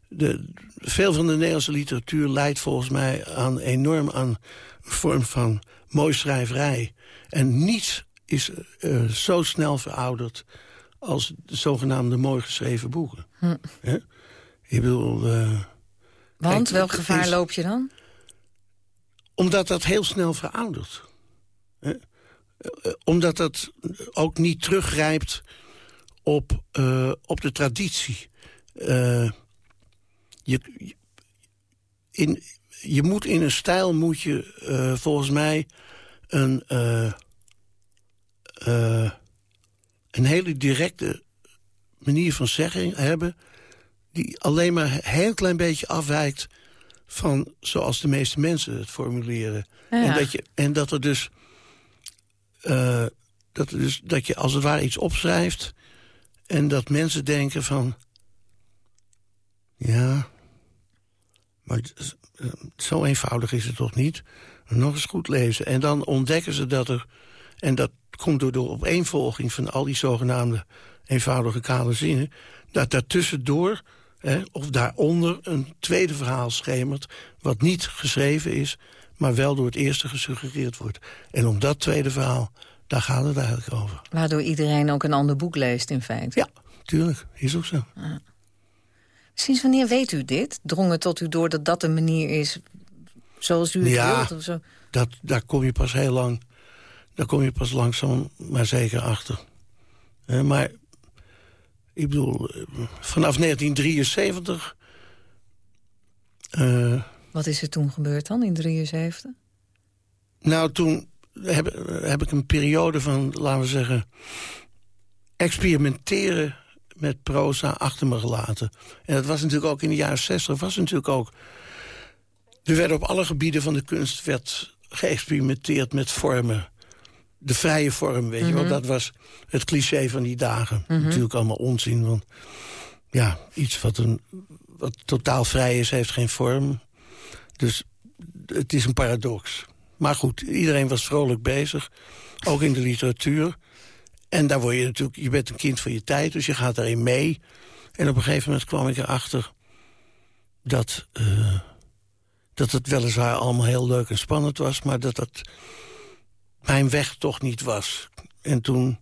de, veel van de Nederlandse literatuur leidt volgens mij aan enorm aan een vorm van mooi schrijverij. En niets is zo snel verouderd als de zogenaamde mooi geschreven boeken. Hm. Ik bedoel... Want, kijk, welk gevaar is, loop je dan? Omdat dat heel snel veroudert. Omdat dat ook niet teruggrijpt op, op de traditie. je, in, je moet in een stijl moet je volgens mij een, een hele directe manier van zeggen hebben... die alleen maar een heel klein beetje afwijkt van zoals de meeste mensen het formuleren. En, dat je, en dat er dus... Uh, dat, dus dat je als het ware iets opschrijft... en dat mensen denken van... ja, maar zo eenvoudig is het toch niet? Nog eens goed lezen. En dan ontdekken ze dat er... en dat komt door de opeenvolging van al die zogenaamde eenvoudige kale zinnen... dat daartussendoor hè, of daaronder een tweede verhaal schemert... wat niet geschreven is, maar wel door het eerste gesuggereerd wordt. En om dat tweede verhaal, daar gaat het eigenlijk over. Waardoor iedereen ook een ander boek leest, in feite. Ja, tuurlijk. Is ook zo. Sinds wanneer weet u dit? Drong het tot u door dat dat een manier is zoals u het ja, wilt? Of zo? Dat, daar kom je pas heel lang... Daar kom je pas langzaam maar zeker achter. maar ik bedoel, eh, vanaf 1973... Uh, Wat is er toen gebeurd dan, in 73? Nou, toen heb, heb ik een periode van, laten we zeggen... experimenteren met proza achter me gelaten. En dat was natuurlijk ook in de jaren 60, was natuurlijk ook... Er werd op alle gebieden van de kunst werd geëxperimenteerd met vormen de vrije vorm, weet je wel. Mhm. Dat was het cliché van die dagen. Mhm. Natuurlijk allemaal onzin, want ja, iets wat, een, wat totaal vrij is, heeft geen vorm. Dus het is een paradox. Maar goed, iedereen was vrolijk bezig, ook in de literatuur. En daar word je natuurlijk, je bent een kind van je tijd, dus je gaat daarin mee. En op een gegeven moment kwam ik erachter dat, uh, dat het weliswaar allemaal heel leuk en spannend was... maar dat dat mijn weg toch niet was. En toen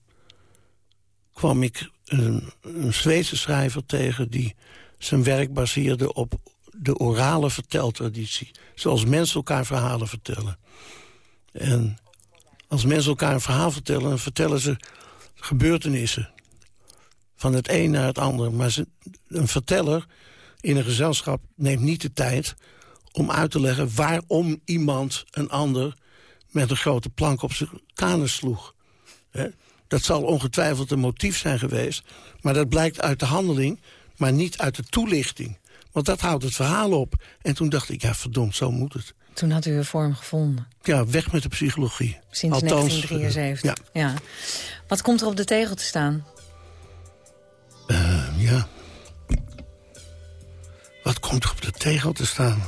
kwam ik een, een Zweedse schrijver tegen... die zijn werk baseerde op de orale verteltraditie. Zoals mensen elkaar verhalen vertellen. En als mensen elkaar een verhaal vertellen... dan vertellen ze gebeurtenissen. Van het een naar het ander. Maar een verteller in een gezelschap neemt niet de tijd... om uit te leggen waarom iemand een ander met een grote plank op zijn kanus sloeg. Dat zal ongetwijfeld een motief zijn geweest. Maar dat blijkt uit de handeling, maar niet uit de toelichting. Want dat houdt het verhaal op. En toen dacht ik, ja verdomd, zo moet het. Toen had u een vorm gevonden. Ja, weg met de psychologie. Sinds Althans, 1973. ja. ja. Wat komt er op de tegel te staan? Uh, ja. Wat komt er op de tegel te staan?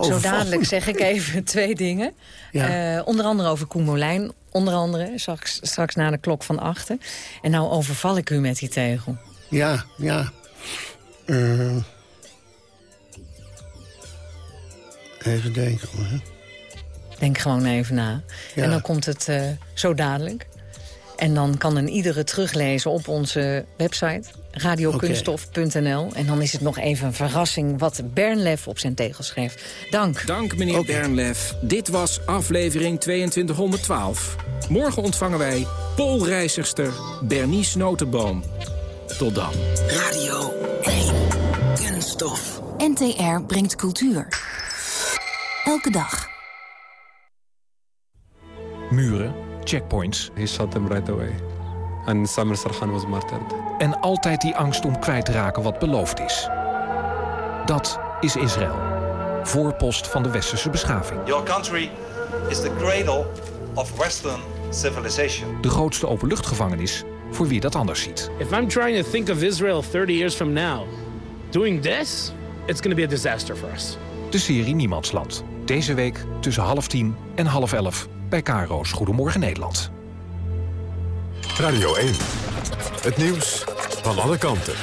Zo dadelijk zeg ik even twee dingen. Ja. Uh, onder andere over Koen Onder andere, straks, straks na de klok van achter. En nou overval ik u met die tegel. Ja, ja. Uh, even denken hoor. Denk gewoon even na. Ja. En dan komt het uh, zo dadelijk. En dan kan een iedere teruglezen op onze website radiokunstof.nl. En dan is het nog even een verrassing wat Bernlef op zijn tegel schreef. Dank. Dank, meneer okay. Bernlef. Dit was aflevering 2212. Morgen ontvangen wij Poolreizigster Bernice Notenboom. Tot dan. Radio 1. Kunststof. NTR brengt cultuur. Elke dag. Muren, checkpoints. He shot them right away. And Samir Sarhan was martyred. En altijd die angst om kwijt te raken wat beloofd is. Dat is Israël. Voorpost van de westerse beschaving. Your country is the cradle of western civilization. De grootste openluchtgevangenis voor wie dat anders ziet. If I'm trying to think of Israel 30 years from now, doing this, it's going to be a disaster for us. De serie Niemandsland. Deze week tussen half tien en half elf bij Karo's Goedemorgen Nederland. Radio 1. Het nieuws van alle kanten.